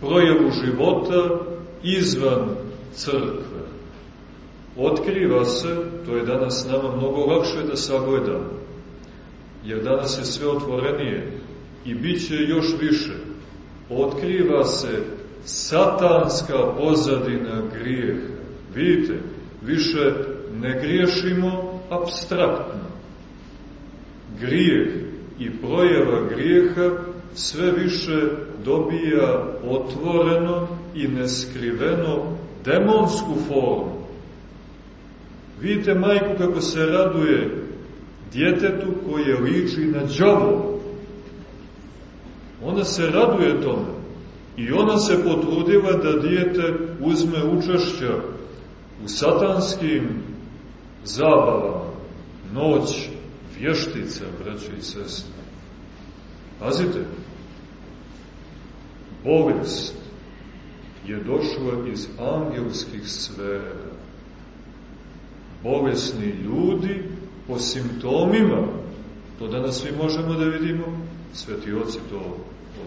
projavu života izvan crkve. Otkriva se, to je danas nama mnogo lakše da sagledamo, jer danas je sve otvorenije i bit će još više. otkriva se satanska pozadina grijeha. Vidite, više ne griješimo abstraktno. Grijeh i projeva grijeha sve više dobija otvoreno i neskriveno demonsku formu. Vidite majku kako se raduje djetetu koje liči na džavo. Ona se raduje tome. I ona se potrudila da dijete uzme učešća u satanskim zabavama, noć, vještica, braće i sestre. Pazite, bolest je došla iz angelskih sfera. Bolesni ljudi po simptomima, to danas svi možemo da vidimo, sveti oci to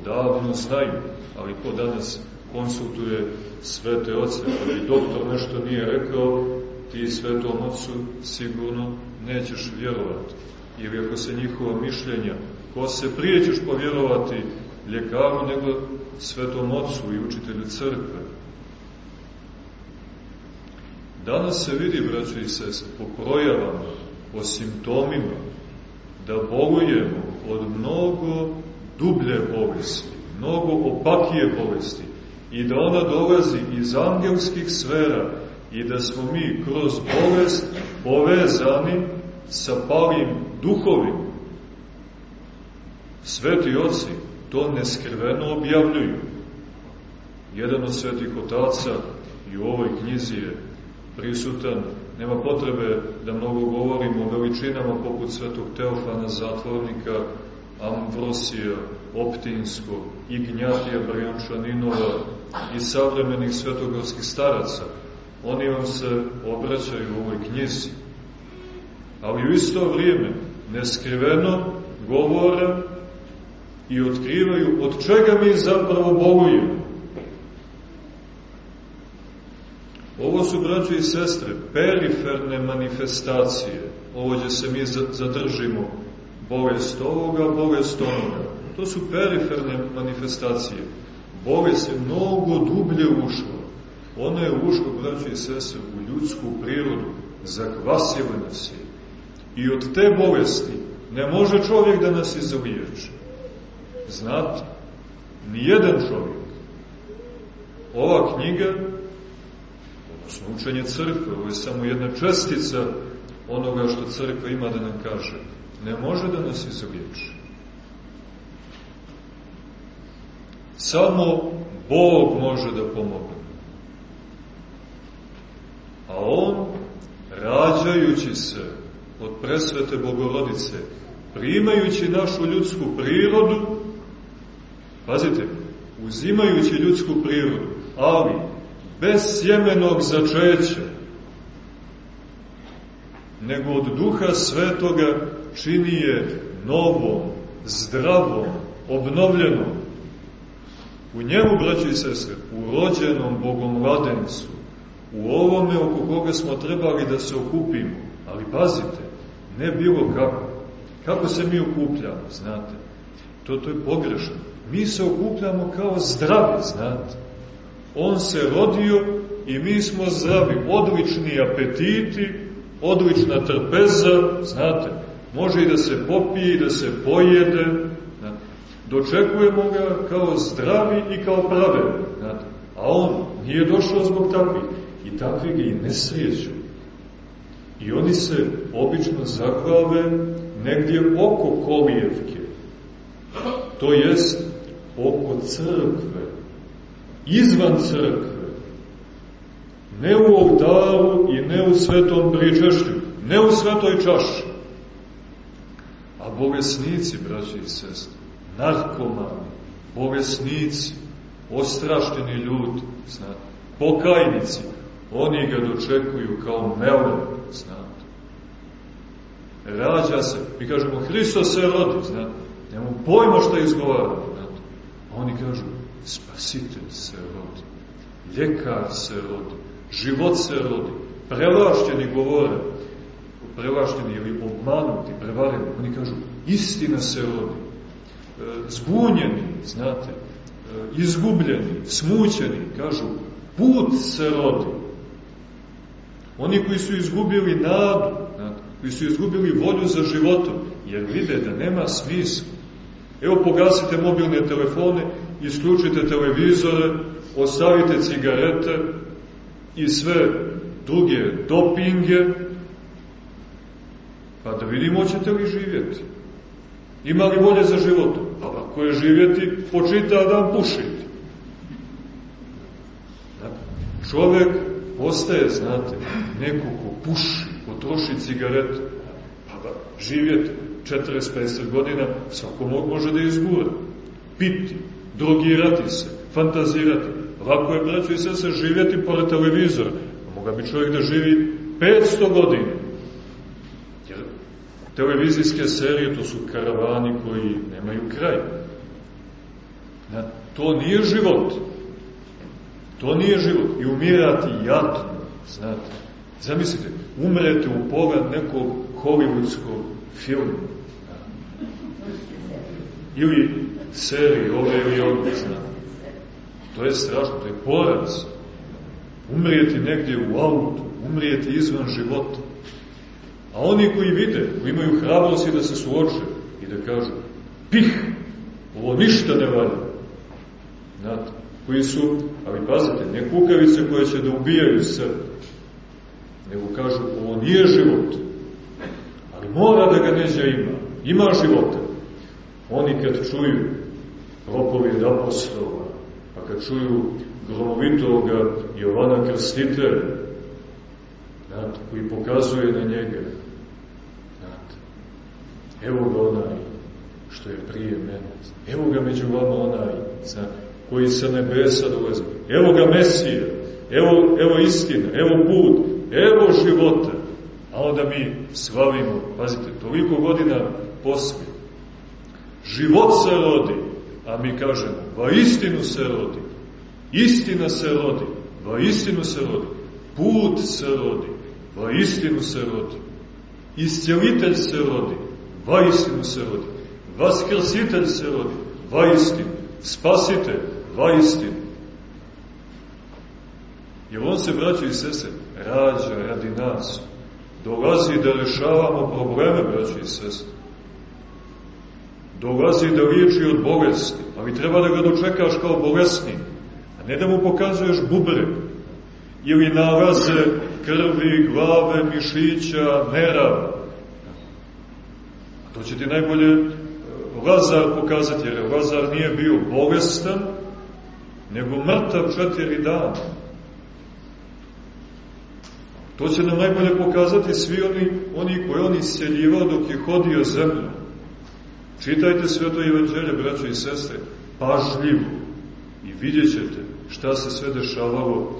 odavno znaju, ali ko danas konsultuje svete oce, ali doktor nešto nije rekao, ti svetom ocu sigurno nećeš vjerovati. Ili ako se njihova mišljenja, ko se prije ćeš povjerovati ljekaru nego svetom ocu i učitelju crkve. Danas se vidi, braćo i sese, po projavama, po simptomima, da bolujemo od mnogo dublje bolesti, mnogo opakije bolesti i da ona dolazi iz angelskih sfera i da smo mi kroz bolest povezani sa palim duhovim. Sveti oci to neskrveno objavljuju. Jedan od svetih otaca i u ovoj knjizi je prisutan, nema potrebe da mnogo govorimo o veličinama poput svetog Teofana Zatvornika, Ambrosija, Optinskog, Ignjatija Brijančaninova i savremenih svetogorskih staraca. Oni vam se obraćaju u ovoj knjizi. Ali u isto vrijeme neskriveno govore i otkrivaju od čega mi zapravo bolujemo. Ovo su, braćo i sestre, periferne manifestacije. Ovo se mi zadržimo bolest ovoga, bolest onoga. To su periferne manifestacije. Bolest je mnogo dublje ušla. Ona je ušla, braći i sese, u ljudsku prirodu, zakvasila nas je. I od te bolesti ne može čovjek da nas izliječi. Znate, nijedan čovjek. Ova knjiga, odnosno učenje crkve, ovo je samo jedna čestica onoga što crkva ima da nam kaže ne može da nas izliječi. Samo Bog može da pomogne. A On, rađajući se od presvete Bogorodice, primajući našu ljudsku prirodu, pazite, uzimajući ljudsku prirodu, ali bez sjemenog začeća, nego od duha svetoga čini je novom, zdravom, obnovljenom. U njemu, braći i sestre, u rođenom bogomladencu, u ovome oko koga smo trebali da se okupimo, ali pazite, ne bilo kako. Kako se mi okupljamo, znate? To, to je pogrešno. Mi se okupljamo kao zdravi, znate. On se rodio i mi smo zdravi, odlični apetiti, odlična trpeza, znate, može i da se popije i da se pojede, znate. dočekujemo ga kao zdravi i kao prave, znate. a on nije došao zbog takvih, i takvi ga i ne srijeću. I oni se obično zahvale negdje oko kolijevke, to jest oko crkve, izvan crkve, ne u oltaru i ne u svetom pričešlju, ne u svetoj čaši. A bolesnici, braći i sestri, narkomani, bolesnici, ostrašteni ljudi, znate, pokajnici, oni ga dočekuju kao mele, znate. Rađa se, mi kažemo, Hristo se rodi, znate, nemamo pojma šta izgovara, znate. A oni kažu, spasitelj se rodi, ljekar se rodi, život se rodi, prelašćeni govore, prelašteni ili obmanuti, prevareni, oni kažu, istina se rodi, e, zbunjeni, znate, e, izgubljeni, smućeni, kažu, put se rodi. Oni koji su izgubili nadu, koji su izgubili volju za životom, jer vide da nema smisla. Evo pogasite mobilne telefone, isključite televizore, ostavite cigarete i sve druge dopinge, pa da vidimo hoćete li živjeti. Ima li volje za život? Pa ako je živjeti, počita dan pušiti. Čovek postaje, znate, neko ko puši, ko troši cigaretu, pa da živjeti 40-50 godina, svako može da izgura. Piti, drogirati se, fantazirati. Lako je, braćo i sese, živjeti pored televizora. Moga bi čovjek da živi 500 godina. Televizijske serije to su karavani koji nemaju kraj. Na, to nije život. To nije život. I umirati jadno, znate. Zamislite, umrete u pogled nekog hollywoodskog filma. Ili serije, ove ili znate. To je strašno, to je poraz. Umrijeti negdje u autu, umrijeti izvan života. A oni koji vide, koji imaju hrabrosti da se suoče i da kažu, pih, ovo ništa ne valja. Znate, koji su, ali pazite, ne kukavice koje će da ubijaju sebe, nego kažu, ovo nije život, ali mora da ga neđa ima, ima života. Oni kad čuju propovijed apostola, pa kad čuju gromovitoga Jovana Krstitelja, znate, koji pokazuje na njega, evo ga onaj što je prije mene, evo ga među vama onaj, znate, koji sa nebesa dolazi, evo ga Mesija, evo, evo istina, evo put, evo života, a onda mi slavimo, pazite, toliko godina posle, život se rodi, a mi kažemo, va istinu se rodi, istina se rodi, va istinu se rodi, put se rodi, va istinu se rodi, iscijelitelj se rodi, va istinu se rodi, vaskrsitelj se rodi, va istinu, spasitelj, va istinu. Jer on se, braćo i sese, rađa radi nas. Dolazi da rešavamo probleme, braćo i sese. Dolazi da liječi od bolesti, ali treba da ga dočekaš kao bolesni, a ne da mu pokazuješ bubre ili nalaze krvi, glave, mišića, nera. To će ti najbolje e, Lazar pokazati, jer Lazar nije bio bolestan, nego mrtav četiri dana. To će nam najbolje pokazati svi oni, oni koji on isceljivao dok je hodio zemlju. Čitajte sveto evanđelje, braćo i sestre, pažljivo i vidjet ćete šta se sve dešavalo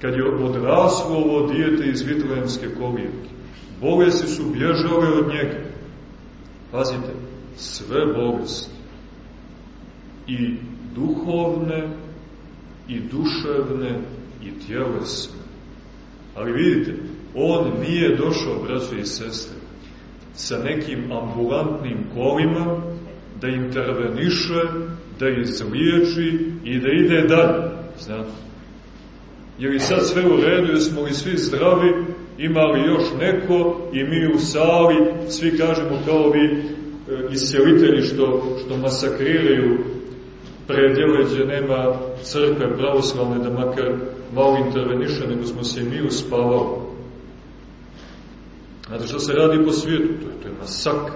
kad je odraslo ovo dijete iz Vitlejemske kolijevke. Bolesti su bježale od njega. Pazite, sve bolesti i duhovne i duševne i tjelesne. Ali vidite, on nije došao, braćo i sestre, sa nekim ambulantnim kolima da interveniše, da izliječi i da ide dalje. Znate? Je li sad sve u redu, jesmo li svi zdravi, ima li još neko i mi u sali, svi kažemo kao vi e, isjelitelji što, što masakriraju predjele gdje nema crkve pravoslavne da makar malo interveniše, nego smo se i mi uspavali. Znate što se radi po svijetu? To je, to je masakr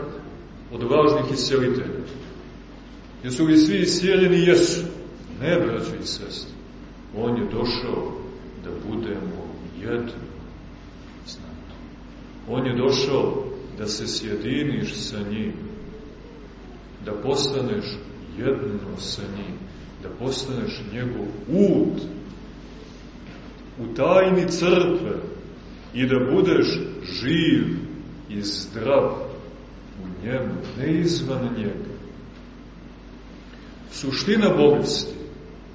od važnih isjelitelja. Jesu li svi isjeljeni? Jesu. Ne, braći i sestri. On je došao da budemo jedno. Znate. On je došao da se sjediniš sa njim. Da postaneš jedno sa njim. Da postaneš njegov ud. U tajni crkve i da budeš živ i zdrav u njemu, ne izvan njega. Suština bolesti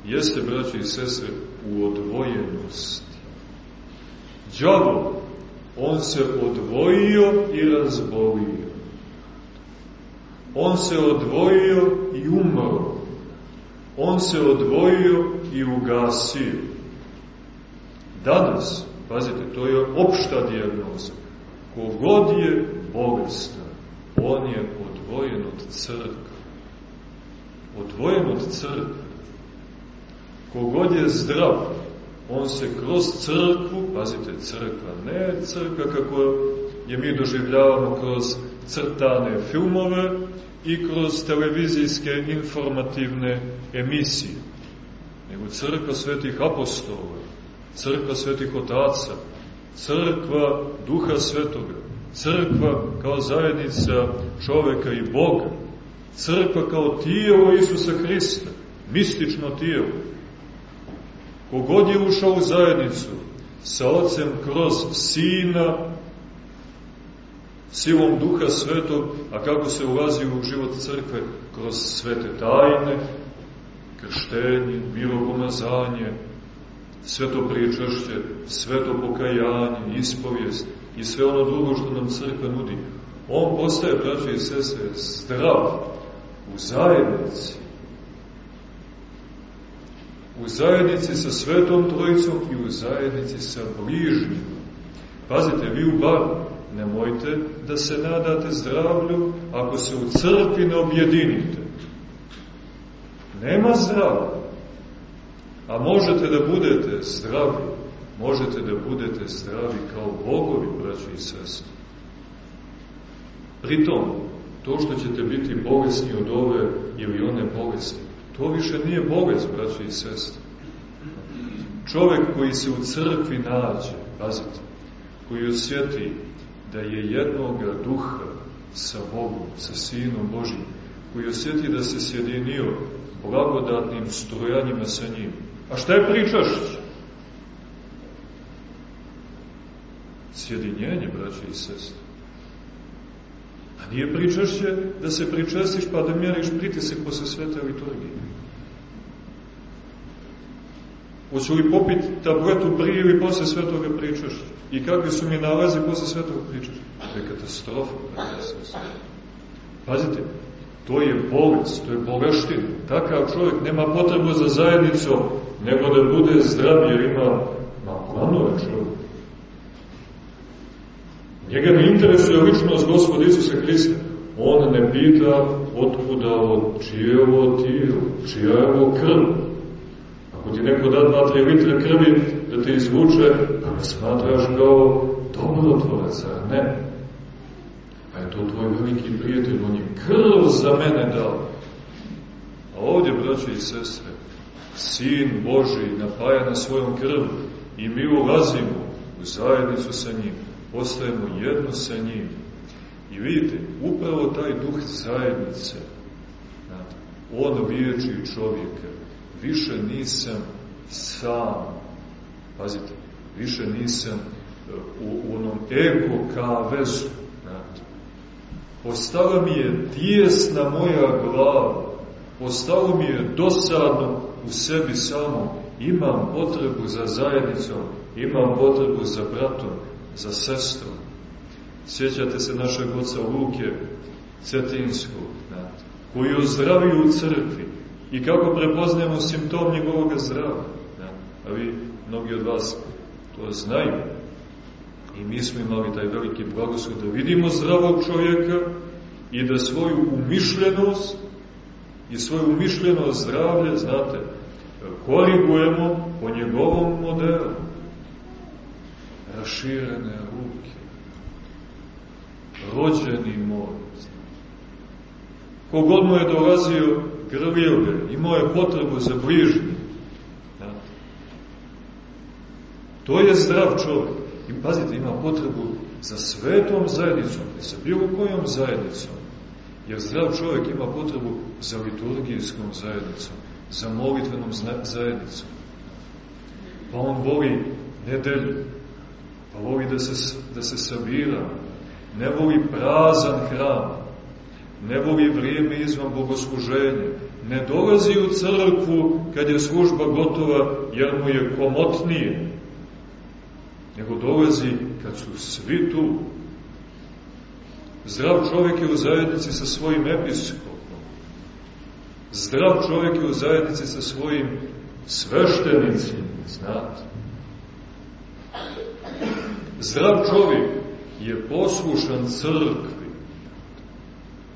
jeste, braći i sestre, u odvojenosti. Đavo, on se odvojio i razbolio. On se odvojio i umro. On se odvojio i ugasio. Danas, pazite, to je opšta dijagnoza. Kogod je bolestan, on je odvojen od crkve. Odvojen od crkve. Kogod je zdrav, on se kroz crkvu, pazite, crkva, ne crkva kako je mi doživljavamo kroz crtane filmove i kroz televizijske informativne emisije, nego crkva svetih apostola, crkva svetih otaca, crkva duha svetoga, crkva kao zajednica čoveka i Boga, crkva kao tijelo Isusa Hrista, mistično tijelo. Kogod je ušao u zajednicu sa Otcem kroz Sina, silom Duha Svetog, a kako se ulazi u život crkve kroz svete tajne, krštenje, miropomazanje, sveto priječešće, sveto pokajanje, ispovijest i sve ono drugo što nam crkva nudi. On postaje, braće i sestre, zdrav u zajednici. U zajednici sa svetom trojicom i u zajednici sa bližnjim. Pazite, vi u baru nemojte da se nadate zdravlju ako se u crkvi ne objedinite. Nema zdravlja. A možete da budete zdravi, možete da budete zdravi kao bogovi, braći i sestri. Pritom, to što ćete biti bolesni od ove ili one bolesti, to više nije bolest, braći i sestri. Čovek koji se u crkvi nađe, pazite, koji osjeti da je jednoga duha sa Bogom, sa Sinom Božim, koji osjeti da se sjedinio blagodatnim strojanjima sa njim. A šta je pričašć? Sjedinjenje, braće i sestre. A nije pričašće da se pričestiš pa da mjeriš pritisak posle svete liturgije. Hoću li popiti tabletu prije ili posle svetoga pričašća? I kakvi su mi nalazi posle svetoga pričašća? To je katastrofa. Pazite, to je bolest, to je boleština. Takav čovjek nema potrebu za zajednicom, nego da bude zdrav, jer ima na planove čovjek. Njega ne interesuje ličnost gospoda Isusa Hrista. On ne pita otkuda od čije ovo tijelo, čija je ovo krv. Ako ti neko da dva, tri litre krvi da te izvuče, pa ne smatraš kao dobrotvorac, ne. Pa je to tvoj veliki prijatelj, on je krv za mene dao. A ovdje, braće i sestre, Sin Boži napaja na svojom krvu i mi ulazimo u zajednicu sa njim, postajemo jedno sa njim. I vidite, upravo taj duh zajednice, on liječi čovjeka. Više nisam sam. Pazite, više nisam e, u, u onom ego kavezu. Postala mi je tijesna moja glava. Postalo mi je dosadno u sebi samo. Imam potrebu za zajednicom, imam potrebu za bratom, za sestrom. Sjećate se našeg oca Luke Cetinskog, znate, koji ozdravio u crkvi i kako prepoznajemo simptom njegovog zdravlja. A vi, mnogi od vas to znaju. I mi smo imali taj veliki blagoslov da vidimo zdravog čovjeka i da svoju umišljenost i svoju umišljeno zdravlje, znate, korigujemo po njegovom modelu. Raširene ruke, rođeni moj. Kogod mu je dolazio grljive, imao je potrebu za bližnje. To je zdrav čovjek. I pazite, ima potrebu za svetom zajednicom, ne sa bilo kojom zajednicom. Jer zdrav čovjek ima potrebu za liturgijskom zajednicom, za molitvenom zajednicom. Pa on voli nedelju, pa voli da se, da se sabira, ne voli prazan hram, ne voli vrijeme izvan bogosluženja, ne dolazi u crkvu kad je služba gotova jer mu je komotnije, nego dolazi kad su svi tu. Zdrav čovjek je u zajednici sa svojim episkopom. Zdrav čovjek je u zajednici sa svojim sveštenicima, znate. Zdrav čovjek je poslušan crkvi,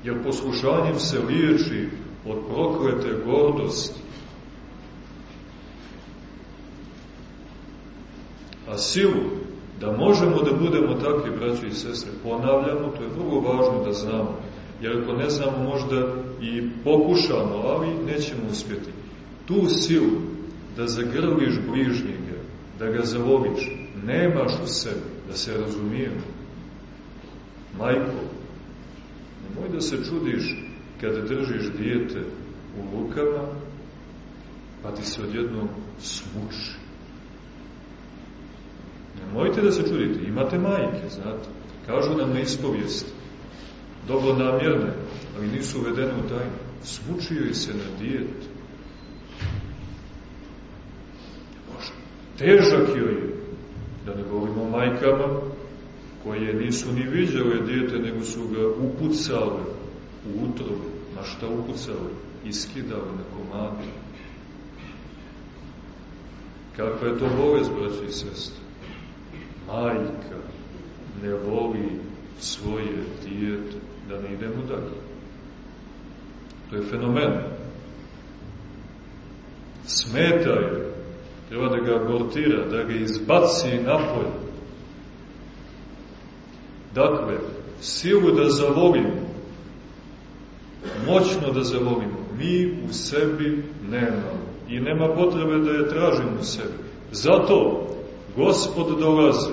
jer poslušanjem se liječi od proklete gordosti. A silu da možemo da budemo takvi braći i sestre, ponavljamo, to je vrlo važno da znamo, jer ako ne znamo možda i pokušamo, ali nećemo uspjeti. Tu silu da zagrliš bližnjega, da ga zavoliš, nemaš u sebi, da se razumijemo. Majko, nemoj da se čudiš kada držiš dijete u rukama, pa ti se odjednom smuči. Nemojte da se čudite, imate majke, znate. Kažu nam na ispovijesti, dobro namjerne, ali nisu uvedene u tajnu. Smučio se na dijetu. Bože, težak joj je, da ne govorimo majkama, koje nisu ni viđale dijete, nego su ga upucale u utrobu. Na šta upucale? Iskidale na komadu. Kakva je to bolest, braći i sestri? Majka ne voli svoje dijete, da ne idemo dalje. To je fenomen. Smeta treba da ga abortira, da ga izbaci napolje Dakle, silu da zavolimo, moćno da zavolimo, mi u sebi nemamo. I nema potrebe da je tražimo u sebi. Zato Gospod dolazi,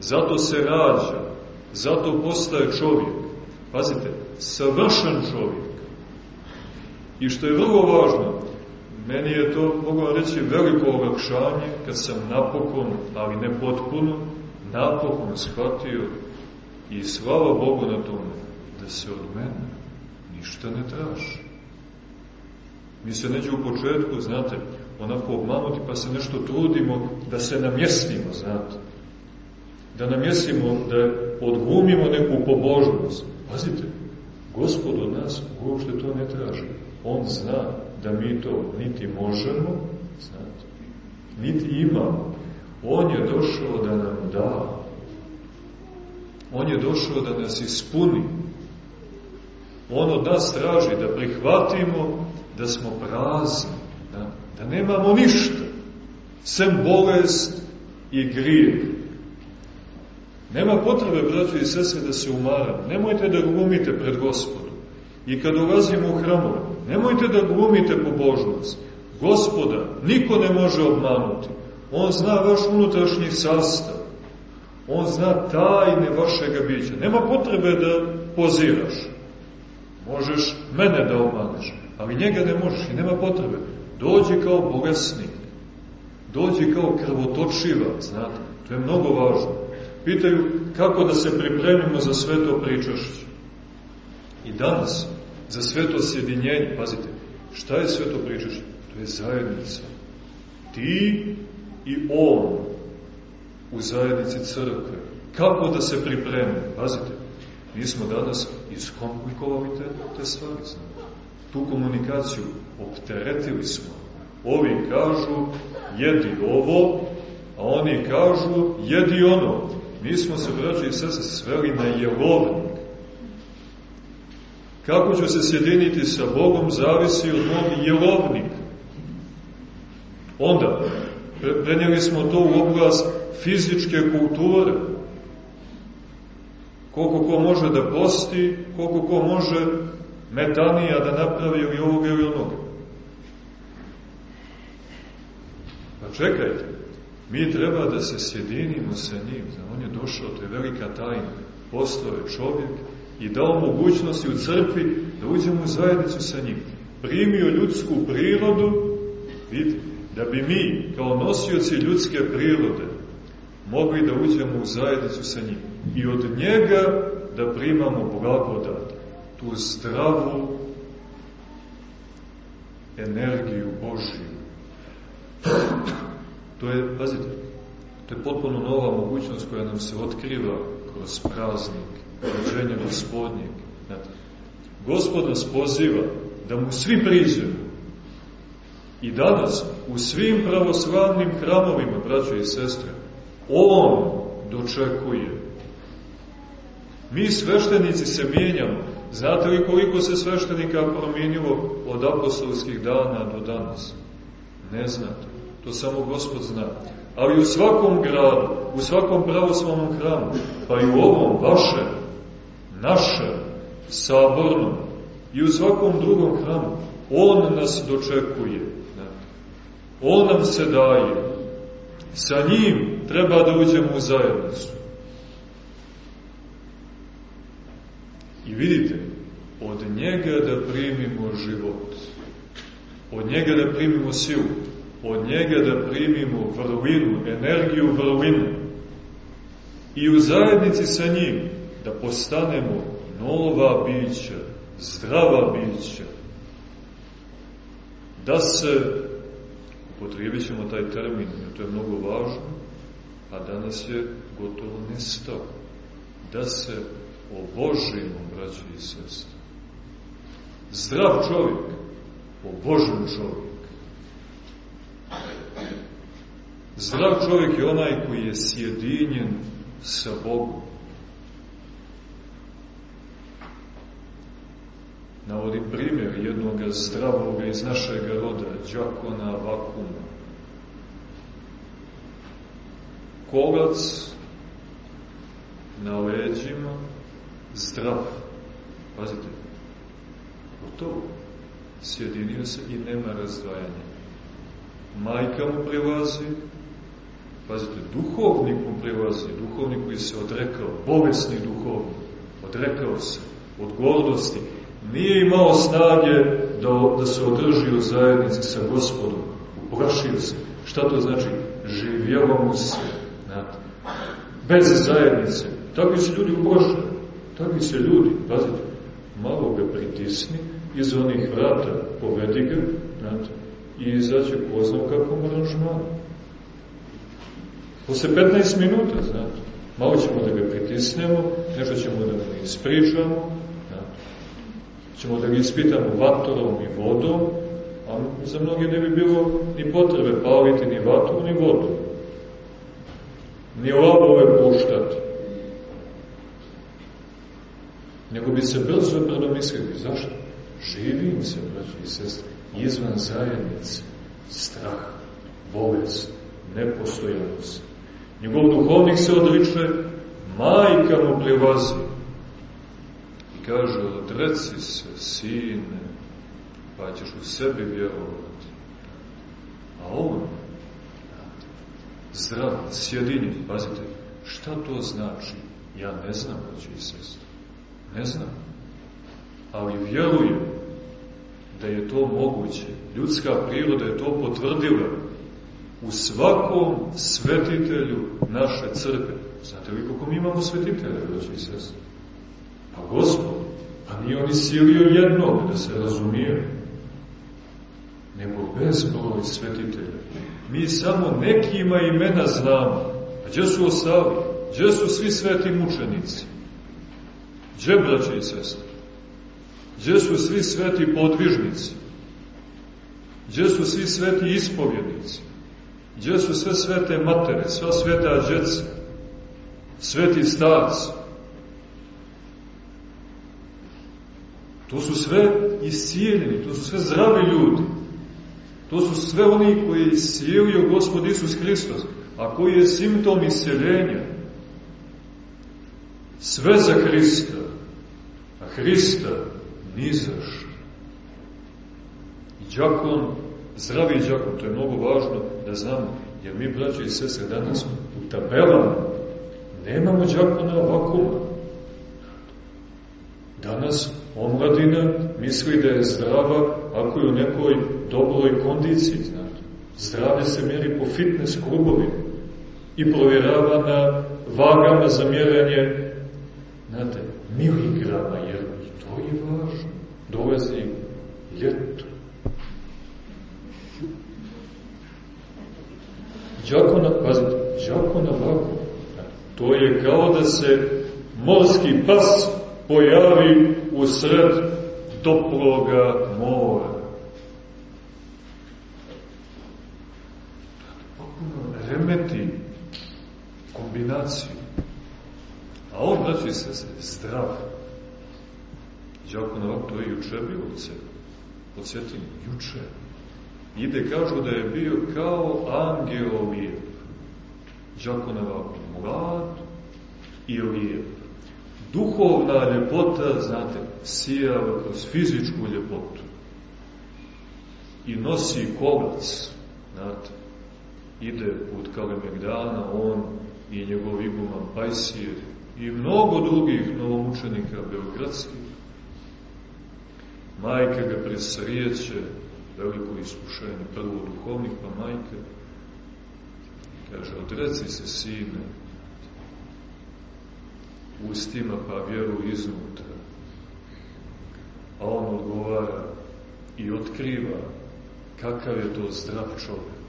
zato se rađa, zato postaje čovjek. Pazite, savršen čovjek. I što je vrlo važno, meni je to, mogu reći, veliko olakšanje kad sam napokon, ali ne potpuno, napokon shvatio I slava Bogu na tome, da se od mene ništa ne traži. Mi se neđe u početku, znate, onako obmanuti, pa se nešto trudimo da se namjestimo, znate. Da namjestimo, da odglumimo neku pobožnost. Pazite, Gospod od nas uopšte to ne traži. On zna da mi to niti možemo, znate, niti imamo. On je došao da nam da On je došao da nas ispuni. On od nas traži da prihvatimo da smo prazni, da, da nemamo ništa, sem bolest i grijeh. Nema potrebe, braći i sestre, da se umaramo. Nemojte da glumite pred gospodom. I kad ulazimo u hramove, nemojte da glumite pobožnost. Gospoda niko ne može obmanuti. On zna vaš unutrašnji sastav. On zna tajne vašega bića. Nema potrebe da poziraš. Možeš mene da omaneš, ali njega ne možeš i nema potrebe. Dođi kao bolesnik. Dođi kao krvotočiva, znate. To je mnogo važno. Pitaju kako da se pripremimo za sveto pričašće. I danas, za sveto sjedinjenje, pazite, šta je sveto pričašće? To je zajednica. Ti i on, u zajednici crkve. Kako da se pripremi? Pazite, mi smo danas iskomplikovali te, te stvari. Tu komunikaciju opteretili smo. Ovi kažu, jedi ovo, a oni kažu, jedi ono. Mi smo se, braći i sese, sveli na jelovnik. Kako ću se sjediniti sa Bogom, zavisi od mog jelovnika. Onda, prenijeli smo to u oblast fizičke kulture. Koliko ko može da posti, koliko ko može metanija da napravi ili ovoga ili onoga. Pa čekajte, mi treba da se sjedinimo sa njim, on je došao, to je velika tajna, postao je čovjek i dao mogućnosti u crkvi da uđemo u zajednicu sa njim. Primio ljudsku prirodu, vidite, da bi mi, kao nosioci ljudske prirode, mogli da uđemo u zajednicu sa njim i od njega da primamo blagodat, tu zdravu energiju Božiju. To je, pazite, to je potpuno nova mogućnost koja nam se otkriva kroz praznik, rođenja gospodnjeg. Gospod nas poziva da mu svi priđemo. I danas, u svim pravoslavnim hramovima, braćo i sestre, On dočekuje. Mi sveštenici se mijenjamo. Znate li koliko se sveštenika promijenilo od apostolskih dana do danas? Ne znate. To samo Gospod zna. Ali u svakom gradu, u svakom pravoslavnom hramu, pa i u ovom vašem, našem, sabornom, i u svakom drugom hramu, On nas dočekuje. On nam se daje. Sa njim treba da uđemo u zajednicu. I vidite, od njega da primimo život, od njega da primimo silu, od njega da primimo vrlinu, energiju vrline i u zajednici sa njim da postanemo nova bića, zdrava bića, da se, upotrijebit taj termin, jer to je mnogo važno, a danas je gotovo nestao, da se obožimo, braći i sestri. Zdrav čovjek, obožen čovjek. Zdrav čovjek je onaj koji je sjedinjen sa Bogom. Navodim primjer jednog zdravog iz našeg roda, džakona Vakuma. Kolac na leđima, zdrav. Pazite, gotovo. Sjedinio se i nema razdvajanja. Majka mu prilazi, pazite, duhovnik mu prilazi, duhovnik koji se odrekao, bolesni duhovnik, odrekao se od gordosti, nije imao snage da, da se održi u zajednici sa gospodom, uprašio se. Šta to znači? Živjelo mu se, znate, bez zajednice. Takvi su ljudi uprošeni, takvi se ljudi, pazite, malo ga pritisni, iz onih vrata povedi ga, znate, i izaće ko znam kakvom aranžmanu. Posle 15 minuta, znate, malo ćemo da ga pritisnemo, nešto ćemo da ga ispričamo, ćemo da ga ispitamo vatorom i vodom, a za mnoge ne bi bilo ni potrebe paliti ni vatru ni vodu. Ni labove puštati. Nego bi se brzo predomislili. Zašto? Živim se, braći i sestre, izvan zajednice. Strah, bolest, nepostojanost. Njegov duhovnik se odriče, majka mu prilazi kaže, odreci se, sine, pa ćeš u sebi vjerovati. A on, zdrav, sjedinjen, pazite, šta to znači? Ja ne znam, braći i sestri. Ne znam. Ali vjerujem da je to moguće. Ljudska priroda je to potvrdila u svakom svetitelju naše crkve. Znate li koliko mi imamo svetitelja, braći i sestri? Pa gospod, pa nije on isilio jednog, da se razumije, nego bezbroj svetitelja. Mi samo nekima imena znamo. A gdje su ostali? Gdje su svi sveti mučenici? Gdje, braće i sestre? Gdje su svi sveti podvižnici? Gdje su svi sveti ispovjednici? Gdje su sve svete matere, sva sveta djeca, sveti starci? To su sve iscijeljeni, to su sve zdravi ljudi. To su sve oni koji je iscijelio Gospod Isus Hristos, a koji je simptom iscijeljenja. Sve za Hrista, a Hrista ni. I džakon, zdravi džakon, to je mnogo važno da znamo, jer mi, braći i sestre, danas u tabelama nemamo džakona vakuma. Danas omladina misli da je zdrava ako je u nekoj dobroj kondiciji, znate. Zdravlje se mjeri po fitness klubovima i provjerava na vagama za mjerenje, znate, miligrama, jer to je važno. Dolazi ljeto. Đakona, pazite, đakona vagu. To je kao da se morski pas pojavi u sred toploga mora. Potpuno remeti kombinaciju. A on, braći se, zdrav. Đako na to je juče bilo u. Podsjetim, juče. Ide, kažu da je bio kao angel lijep. Đako na mlad i lijep. Duhovna ljepota, znate, sijava kroz fizičku ljepotu. I nosi kolac, znate. Ide put Kalemegdana, on i njegov iguman Pajsir i mnogo drugih novomučenika beogradskih. Majka ga presrijeće, veliko iskušenje, prvo duhovnik, pa majka, kaže, odreci se sine, ustima pa vjeru iznutra. A on odgovara i otkriva kakav je to zdrav čovjek.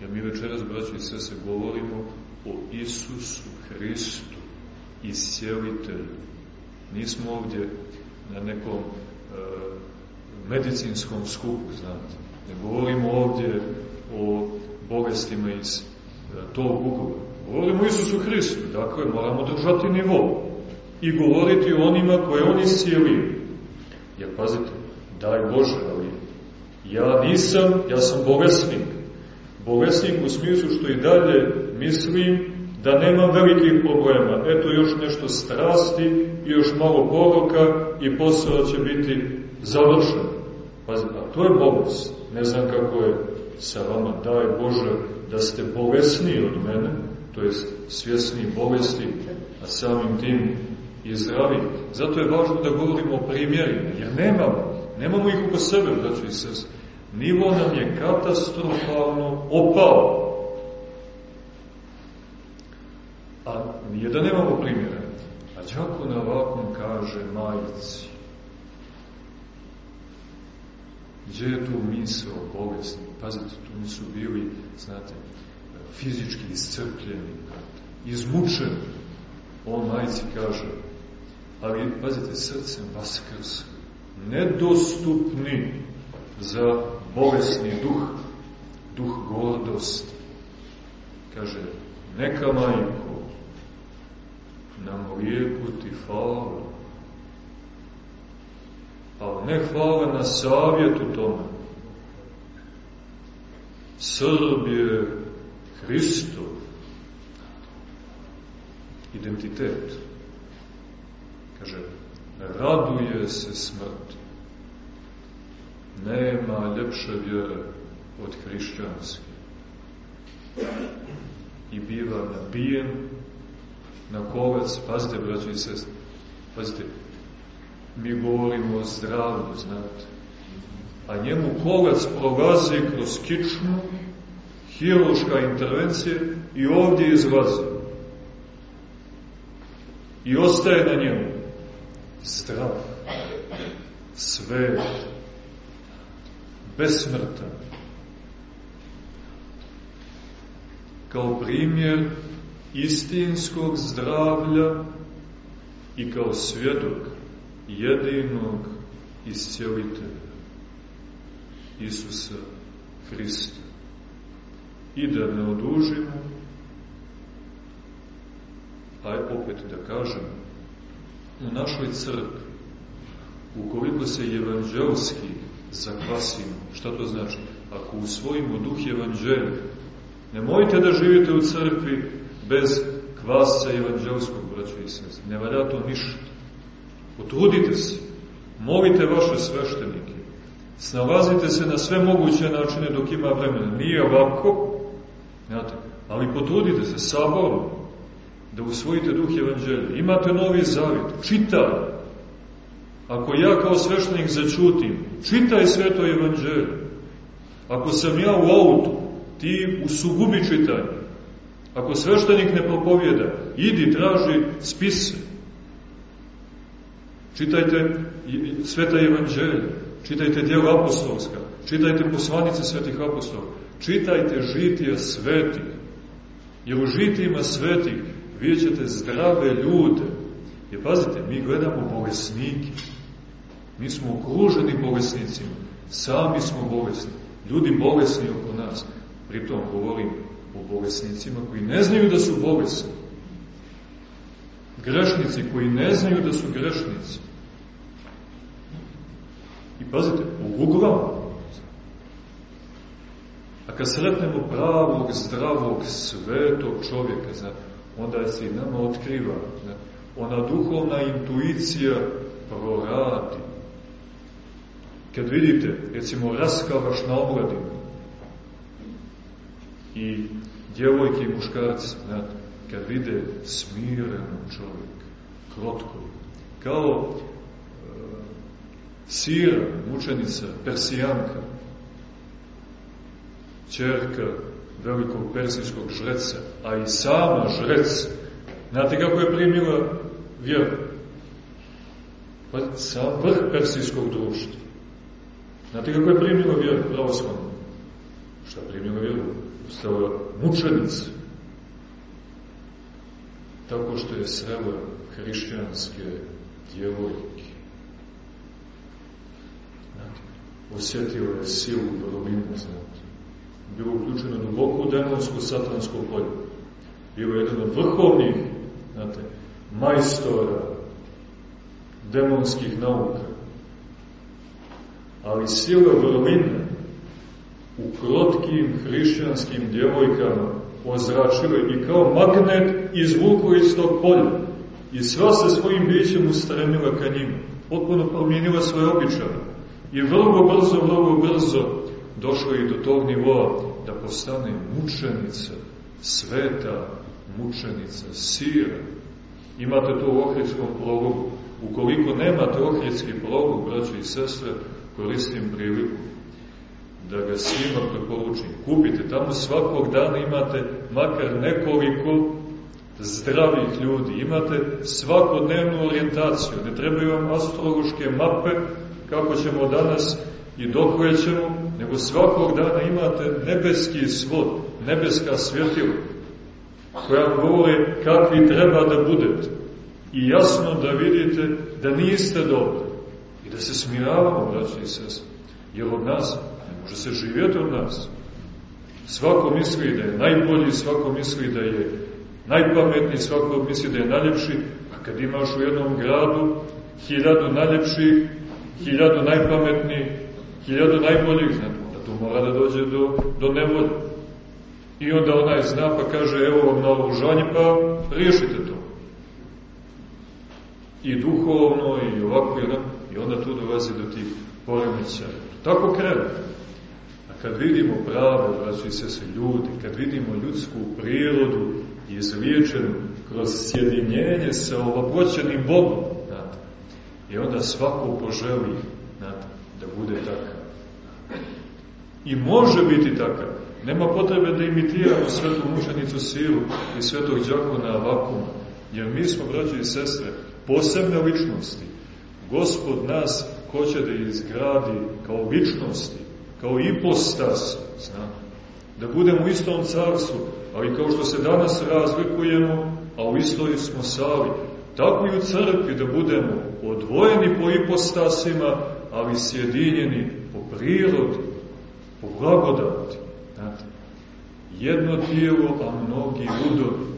Jer mi večeras, braći i sese, govorimo o Isusu Hristu, iscijelitelju. Nismo ovdje na nekom e, medicinskom skupu, znate. Ne govorimo ovdje o bolestima iz e, tog ugla. Govorimo o Isusu Hristu, dakle moramo držati nivo i govoriti o onima koje on iscijelio. Jer pazite, daj Bože, ali ja nisam, ja sam bolesnik. Bolesnik u smislu što i dalje mislim da nema velikih problema. Eto još nešto strasti i još malo poroka i posao će biti završen. Pazite, a to je bolest. Ne znam kako je sa vama. Daj Bože da ste bolesni od mene, to jest svjesni bolesti, a samim tim i zdravi. Zato je važno da govorimo o primjerima, jer nemamo, nemamo ih oko sebe, braći i sest. Nivo nam je katastrofalno opao. A nije da nemamo primjera. A Đako na ovakvom kaže majici. Gdje je tu misao bolesni? Pazite, tu nisu bili, znate, fizički iscrpljeni, izmučeni. On majici kaže, ali, pazite, srcem vaskrs, nedostupni za bolesni duh, duh gordosti. Kaže, neka majko, nam lijepu ti hvala, ali ne hvala na savjetu tome. Srb je Hristov identitet. Kaže, raduje se smrti. Nema ljepše vjere od hrišćanske. I biva nabijen na kolac, pazite, braći i sestri, pazite, mi govorimo o zdravlju, znate, a njemu kolac prolazi kroz kičnu, hirurška intervencija i ovdje izlazi. I ostaje na njemu zdrav, svet, besmrtan. Kao primjer istinskog zdravlja i kao svjedok jedinog iscijelitelja Isusa Hrista. I da ne odužimo, aj opet da kažem, u našoj crkvi, ukoliko se evanđelski zakvasimo, šta to znači? Ako usvojimo duh evanđelja, nemojte da živite u crkvi bez kvasca evanđelskog, braćo i sest. Ne valja to ništa. Potrudite se, molite vaše sveštenike, snalazite se na sve moguće načine dok ima vremena. Nije ovako, znate, ali potrudite se saborom da usvojite duh evanđelja. Imate novi zavjet, čitaj. Ako ja kao sveštenik začutim, čitaj sveto evanđelje. Ako sam ja u autu, ti u sugubi čitaj. Ako sveštenik ne propovjeda, idi, traži spise. Čitajte sveta evanđelja, čitajte dijela apostolska, čitajte poslanice svetih apostola, čitajte žitija svetih. Jer u žitijima svetih vidjet ćete zdrave ljude. Jer pazite, mi gledamo bolesnike. Mi smo okruženi bolesnicima. Sami smo bolesni. Ljudi bolesni oko nas. Pritom govorim o bolesnicima koji ne znaju da su bolesni. Grešnici koji ne znaju da su grešnici. I pazite, u Google A kad sretnemo pravog, zdravog, svetog čovjeka, zna, onda se i nama otkriva. Zna, ona duhovna intuicija proradi. Kad vidite, recimo, raskavaš na omladinu i djevojke i muškarci, znate, kad vide smirenu čovjeka, krotko, kao e, sira, mučenica, persijanka, čerka velikog persijskog žreca, a i sama žrec, znate kako je primila vjeru? Pa sam vrh persijskog društva. Znate kako je primila vjeru pravoslavno? Šta primila vjeru? Stala mučenica. Tako što je srela hrišćanske djevojke. Znate, osjetila je silu borovinu, znate bilo uključeno duboko u demonsko satansko polje. Bilo je jedan od vrhovnih, znate, majstora demonskih nauka. Ali sila vrline u krotkim hrišćanskim djevojkama ozračile i kao magnet izvuklo iz tog polja i sva se svojim bićem ustremila ka njima. Potpuno promijenila svoje običaje. I vrlo brzo, vrlo brzo došlo i do tog nivoa da postane mučenica, sveta mučenica, sira. Imate to u Ohridskom prologu. Ukoliko nemate Ohridski prolog, braći i sestre, koristim priliku da ga svima preporučim. Kupite, tamo svakog dana imate makar nekoliko zdravih ljudi. Imate svakodnevnu orijentaciju. Ne trebaju vam astrološke mape kako ćemo danas i dok ćemo nego svakog dana imate nebeski svod, nebeska svjetila, koja govore kakvi treba da budete. I jasno da vidite da niste dobri. I da se smiravamo, braći i sest. Jer od nas može se živjeti od nas. Svako misli da je najbolji, svako misli da je najpametniji, svako misli da je najljepši, a kad imaš u jednom gradu hiljadu najljepših, hiljadu najpametnijih, hiljadu najboljih, znate, da to mora da dođe do, do nevolje. I onda onaj zna pa kaže, evo vam na oružanje, pa riješite to. I duhovno, i ovako, i, onda, i onda tu dolazi do tih poremećaja. Tako krene. Kad vidimo prave, braći se se ljudi, kad vidimo ljudsku prirodu izliječenu kroz sjedinjenje sa ovaploćenim Bogom, znate, i onda svako poželi, znate, da bude takav. I može biti takav. Nema potrebe da imitiramo svetu mučenicu Silu i svetog džakona Avakuma, jer mi smo, braći i sestre, posebne ličnosti. Gospod nas hoće da izgradi kao ličnosti, kao ipostas, zna, da budemo u istom carstvu, ali kao što se danas razlikujemo, a u istoj smo sali, tako i u crkvi da budemo odvojeni po ipostasima, ali sjedinjeni po prirodi, po blagodati. Znate, jedno tijelo, a mnogi udovi.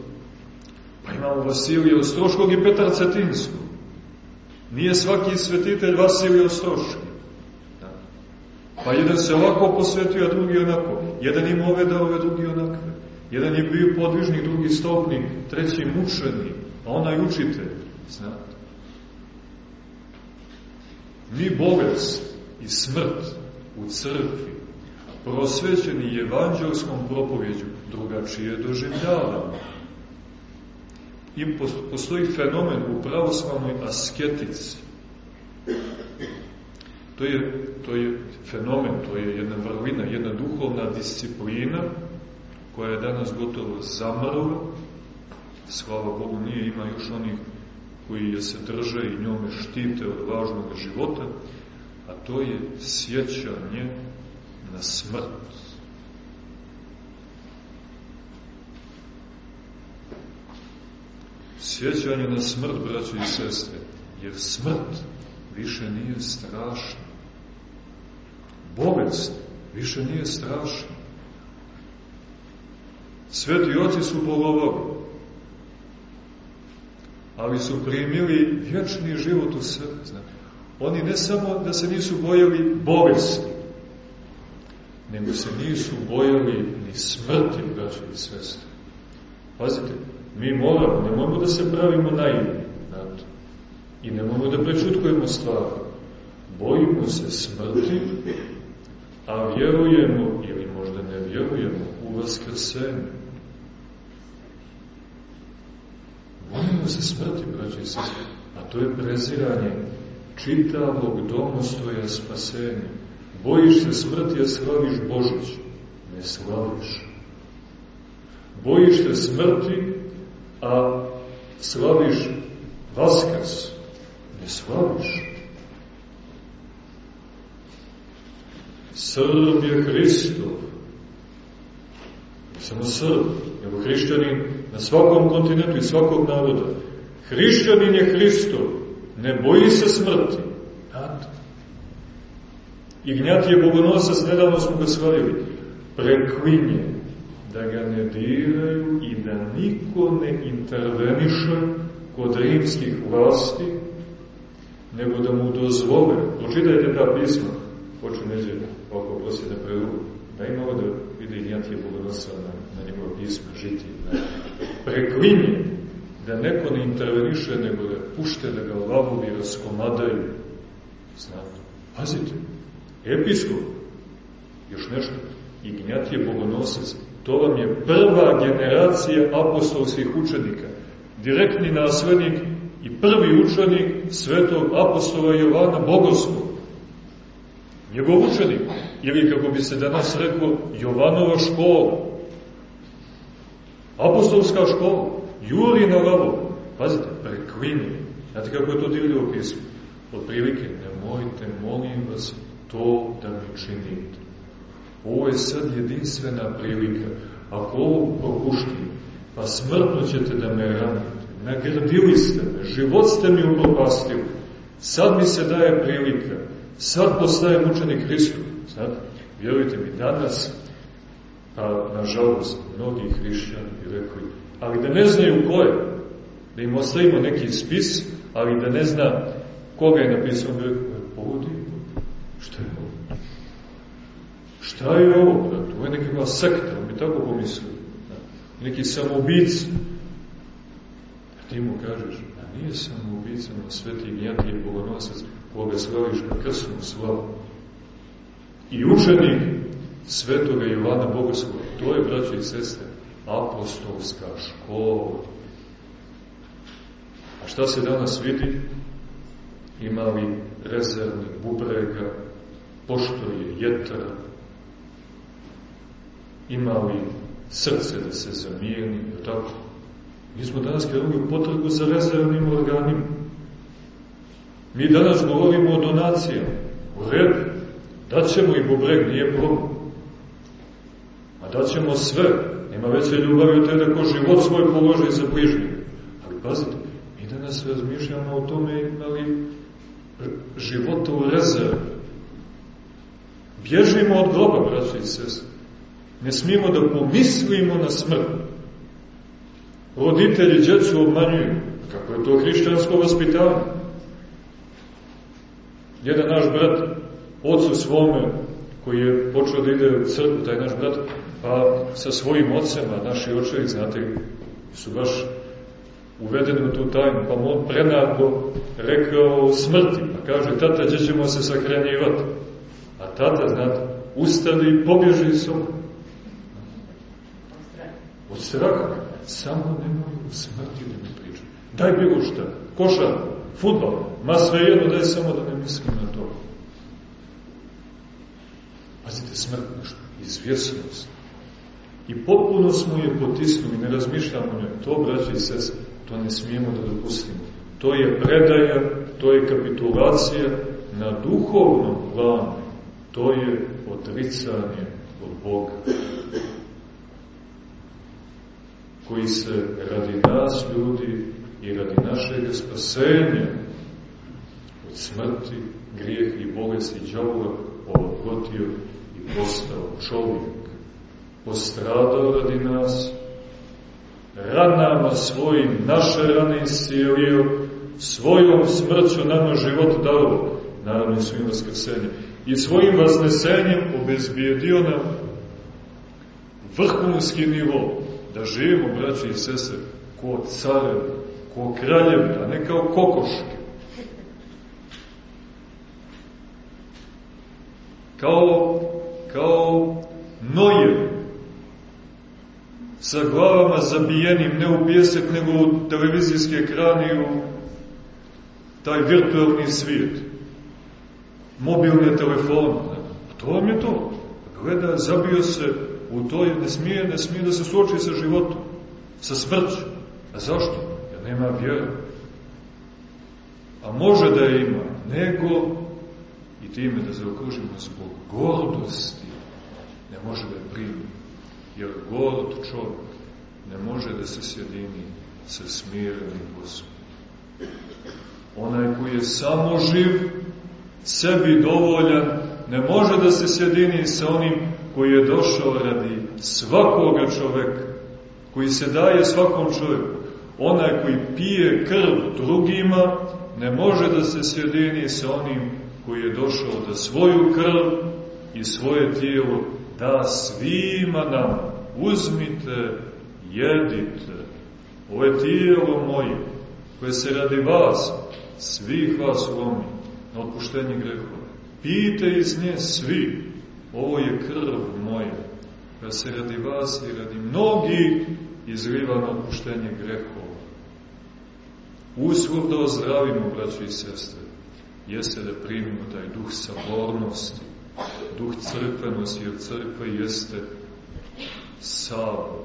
Pa imamo Vasilija Ostroškog i Petar Cetinskog. Nije svaki svetitelj Vasilija Ostroški. Pa jedan se ovako posvetio, a drugi onako. Jedan ima ove ove, drugi onakve. Jedan je bio podvižnik, drugi stopnik, treći mučenik, a onaj učitelj. Znate. Mi bolest i smrt u crkvi prosvećeni evanđelskom propovjeđu drugačije doživljavamo. I postoji fenomen u pravoslavnoj asketici. To je, to je fenomen, to je jedna vrlina, jedna duhovna disciplina koja je danas gotovo zamrla. Slava Bogu nije, ima još onih koji je se drže i njome štite od važnog života, a to je sjećanje na smrt. Sjećanje na smrt, braći i sestre, jer smrt više nije strašna. Bolest više nije strašna. Sveti oci su bolovali, ali su primili vječni život u srce. Oni ne samo da se nisu bojali bolesti, nego se nisu bojali ni smrti, braći i sestre. Pazite, mi moramo, ne moramo da se pravimo naivni, znate, i ne moramo da prečutkujemo stvari. Bojimo se smrti, a vjerujemo, ili možda ne vjerujemo, u vaskrsenje. Bojimo se smrti, braći i a to je preziranje čitavog domostoja spasenja. Bojiš se smrti, a slaviš Božić. Ne slaviš. Bojiš se smrti, a slaviš Vaskrs. Ne slaviš. Srb je Hristov. Ne samo Srb, nego hrišćanin na svakom kontinentu i svakog naroda. Hrišćanin je Hristov. Ne boji se smrti. Znate? Ignjatije Bogonosac, nedavno smo ga slavili, preklinje da ga ne diraju i da niko ne interveniše kod rimskih vlasti, nego da mu dozvole. Pročitajte ta pisma, hoću neđe oko prosjede prelugu, da ima ovo da vidi Ignjatije Bogonosac na, na njegove pisma, žiti. Da. Preklinje da neko ne interveniše, nego da pušte da ga lavovi raskomadaju. Znate, pazite, episkop, još nešto, Ignjat je bogonosac, to vam je prva generacija apostolskih učenika, direktni naslednik i prvi učenik svetog apostola Jovana Bogoslova. Njegov učenik, ili kako bi se danas reklo, Jovanova škola, apostolska škola, juri na lavo, pazite, preklini. Znate kako je to divljivo pismo? Od prilike, nemojte, molim vas, to da mi činite. Ovo je sad jedinstvena prilika. Ako ovo propuštim, pa smrtno ćete da me ranite. Nagradili ste me, život ste mi upropastili. Sad mi se daje prilika. Sad postajem učenik Hristu. Znate, vjerujte mi, danas, pa nažalost, mnogi hrišćani bi rekli, ali da ne znaju ko je, da im ostavimo neki spis, ali da ne zna koga je napisao, bi rekao, povodi, šta je ovo? Šta je ovo? Ovo je nekakva sekta, on bi tako pomislio. Neki samoubic. A ti mu kažeš, a nije samoubica, no sveti gnjati je bogonosac, koga slaviš na krsnu slavu. I učenik svetoga Jovana Bogoslova, to je, braći i sestre, apostolska škola. A šta se danas vidi? Ima li rezervni bubrega, pošto je jetara, ima li srce da se zamijeni, tako? Mi smo danas krenuli u potrgu za rezervnim organima. Mi danas govorimo o donacijama, u redu, daćemo i bubreg, nije problem. A daćemo sve, nema veće ljubavi od te da ko život svoj položi za bližnje. Ali pazite, mi danas razmišljamo o tome imali života u rezervi. Bježimo od groba, braći i sestri. Ne smijemo da pomislimo na smrt. Roditelji djecu obmanjuju. Kako je to hrišćansko vaspitanje? Jedan naš brat, ocu svome, koji je počeo da ide u crkvu, taj naš brat, pa sa svojim ocema, naši očevi, znate, su baš uvedeni u tu tajnu, pa mu on prenarko rekao smrti, pa kaže, tata, gdje ćemo se sakranjivati? A tata, znate, ustali i pobježi sobom. Od straha. Samo nemoj o smrti da mi pričam. Daj bilo šta. Košar, futbol, ma sve jedno, daj samo da ne mislim na to. Pazite, smrt nešto, izvjesnost. I potpuno smo je potisnuli, ne razmišljamo njoj. To, braći i to ne smijemo da dopustimo. To je predaja, to je kapitulacija na duhovnom planu. To je odricanje od Boga koji se radi nas ljudi i radi našeg spasenja od smrti, grijeh i bolest i džavola i postao čovjek. Postradao radi nas, ranama svojim naše rane iscijelio, svojom smrću nama život dao, naravno i svojim vaskrsenjem, i svojim vasnesenjem obezbijedio nam vrhunski nivo, da živimo, braći i sese, ko carevi, ko kraljevi, a ne kao kokoške. Kao, kao nojevi, sa glavama zabijenim ne u pjesek, nego u televizijski ekran i u taj virtualni svijet. Mobilne telefone. To vam je to. Gleda, zabio se u to, ne smije, ne smije da se suoči sa životom, sa smrću. A zašto? Jer nema vjera. A može da je ima, nego i time da zaokružimo zbog gordosti može da je primi. Jer gorod čovjek ne može da se sjedini sa smirenim gospodom. Onaj koji je samo živ, sebi dovoljan, ne može da se sjedini sa onim koji je došao radi svakoga čoveka, koji se daje svakom čovjeku. Onaj koji pije krv drugima, ne može da se sjedini sa onim koji je došao da svoju krv i svoje tijelo da svima nam. Uzmite, jedite. Ovo je tijelo moje, koje se radi vas, svih vas lomi, na otpuštenje grehova. Pijte iz nje svi, ovo je krv moja, koja se radi vas i radi mnogi izliva na otpuštenje grehova. Uslov da ozdravimo, braći i sestre, jeste da primimo taj duh sabornosti, duh crkvenosti, jer crkva jeste sabor.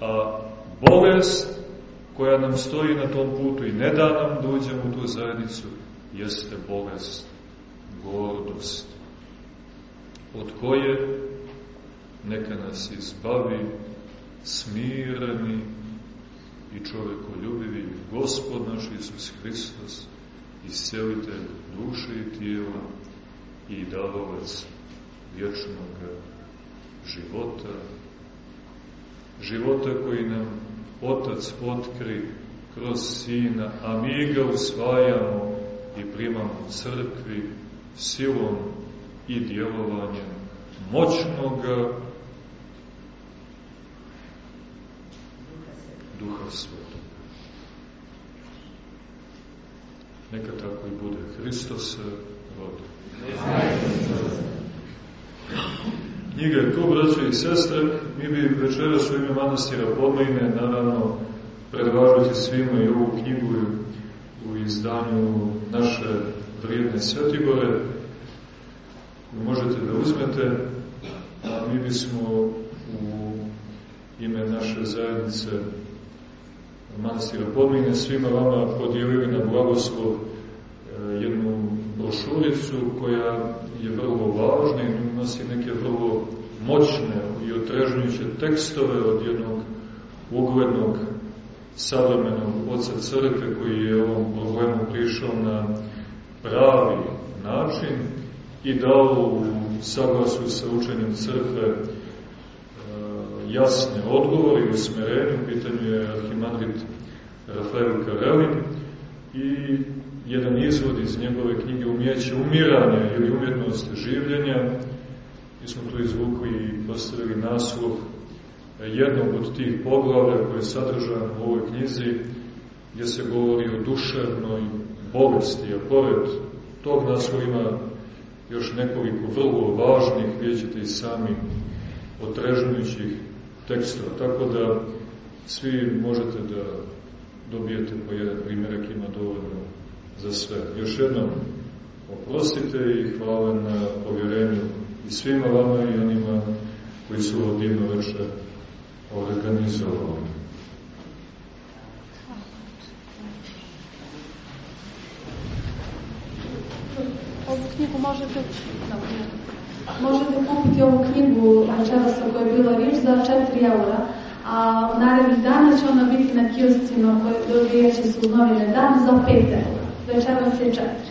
A bolest koja nam stoji na tom putu i ne da nam da u tu zajednicu, jeste bolest gordosti, od koje neka nas izbavi smireni i čovekoljubivi Gospod naš Isus Hristos, iscelitelj duše i tijela i davovac vječnog života, života koji nam Otac otkri kroz Sina, a mi ga usvajamo i primamo u crkvi silom i djelovanjem moćnoga Duha Svetog. Neka tako i bude. Hristos se rodi. Knjiga je tu, braće i sestre, mi bi večeras u ime manastira Podmajne, naravno, predvažujući svima i ovu knjigu u izdanju naše vrijedne Svetibore, možete da uzmete, a mi bismo u ime naše zajednice manastira Podmajne svima vama podijelili na blagoslov e, jednu brošuricu koja je vrlo važna i nosi neke vrlo moćne i otrežnjuće tekstove od jednog uglednog savremenog oca crkve koji je ovom problemu prišao na pravi način i dao u saglasu sa učenjem crkve e, jasne odgovore i usmerenje. U pitanju je arhimandrit Rafael Karelin i jedan izvod iz njegove knjige Umjeće umiranja ili umjetnost življenja. Mi smo tu izvukli i postavili naslov jednog od tih poglavlja koje je sadržan u ovoj knjizi, gdje se govori o duševnoj bolesti, a pored tog naslova ima još nekoliko vrlo važnih, vidjet i sami, otrežnujućih tekstova. Tako da svi možete da dobijete po jedan primjerak, ima dovoljno za sve. Još jednom, oprostite i hvala na povjerenju i svima vama i onima koji su ovo divno večer organizovali. Ovu knjigu možete, možete kupiti ovu knjigu večeras o kojoj je bila riječ za 4 eura, a narednih dana će ona biti na kioscima koje dobijaće su novine dan za 5 eura. Večeras je četiri.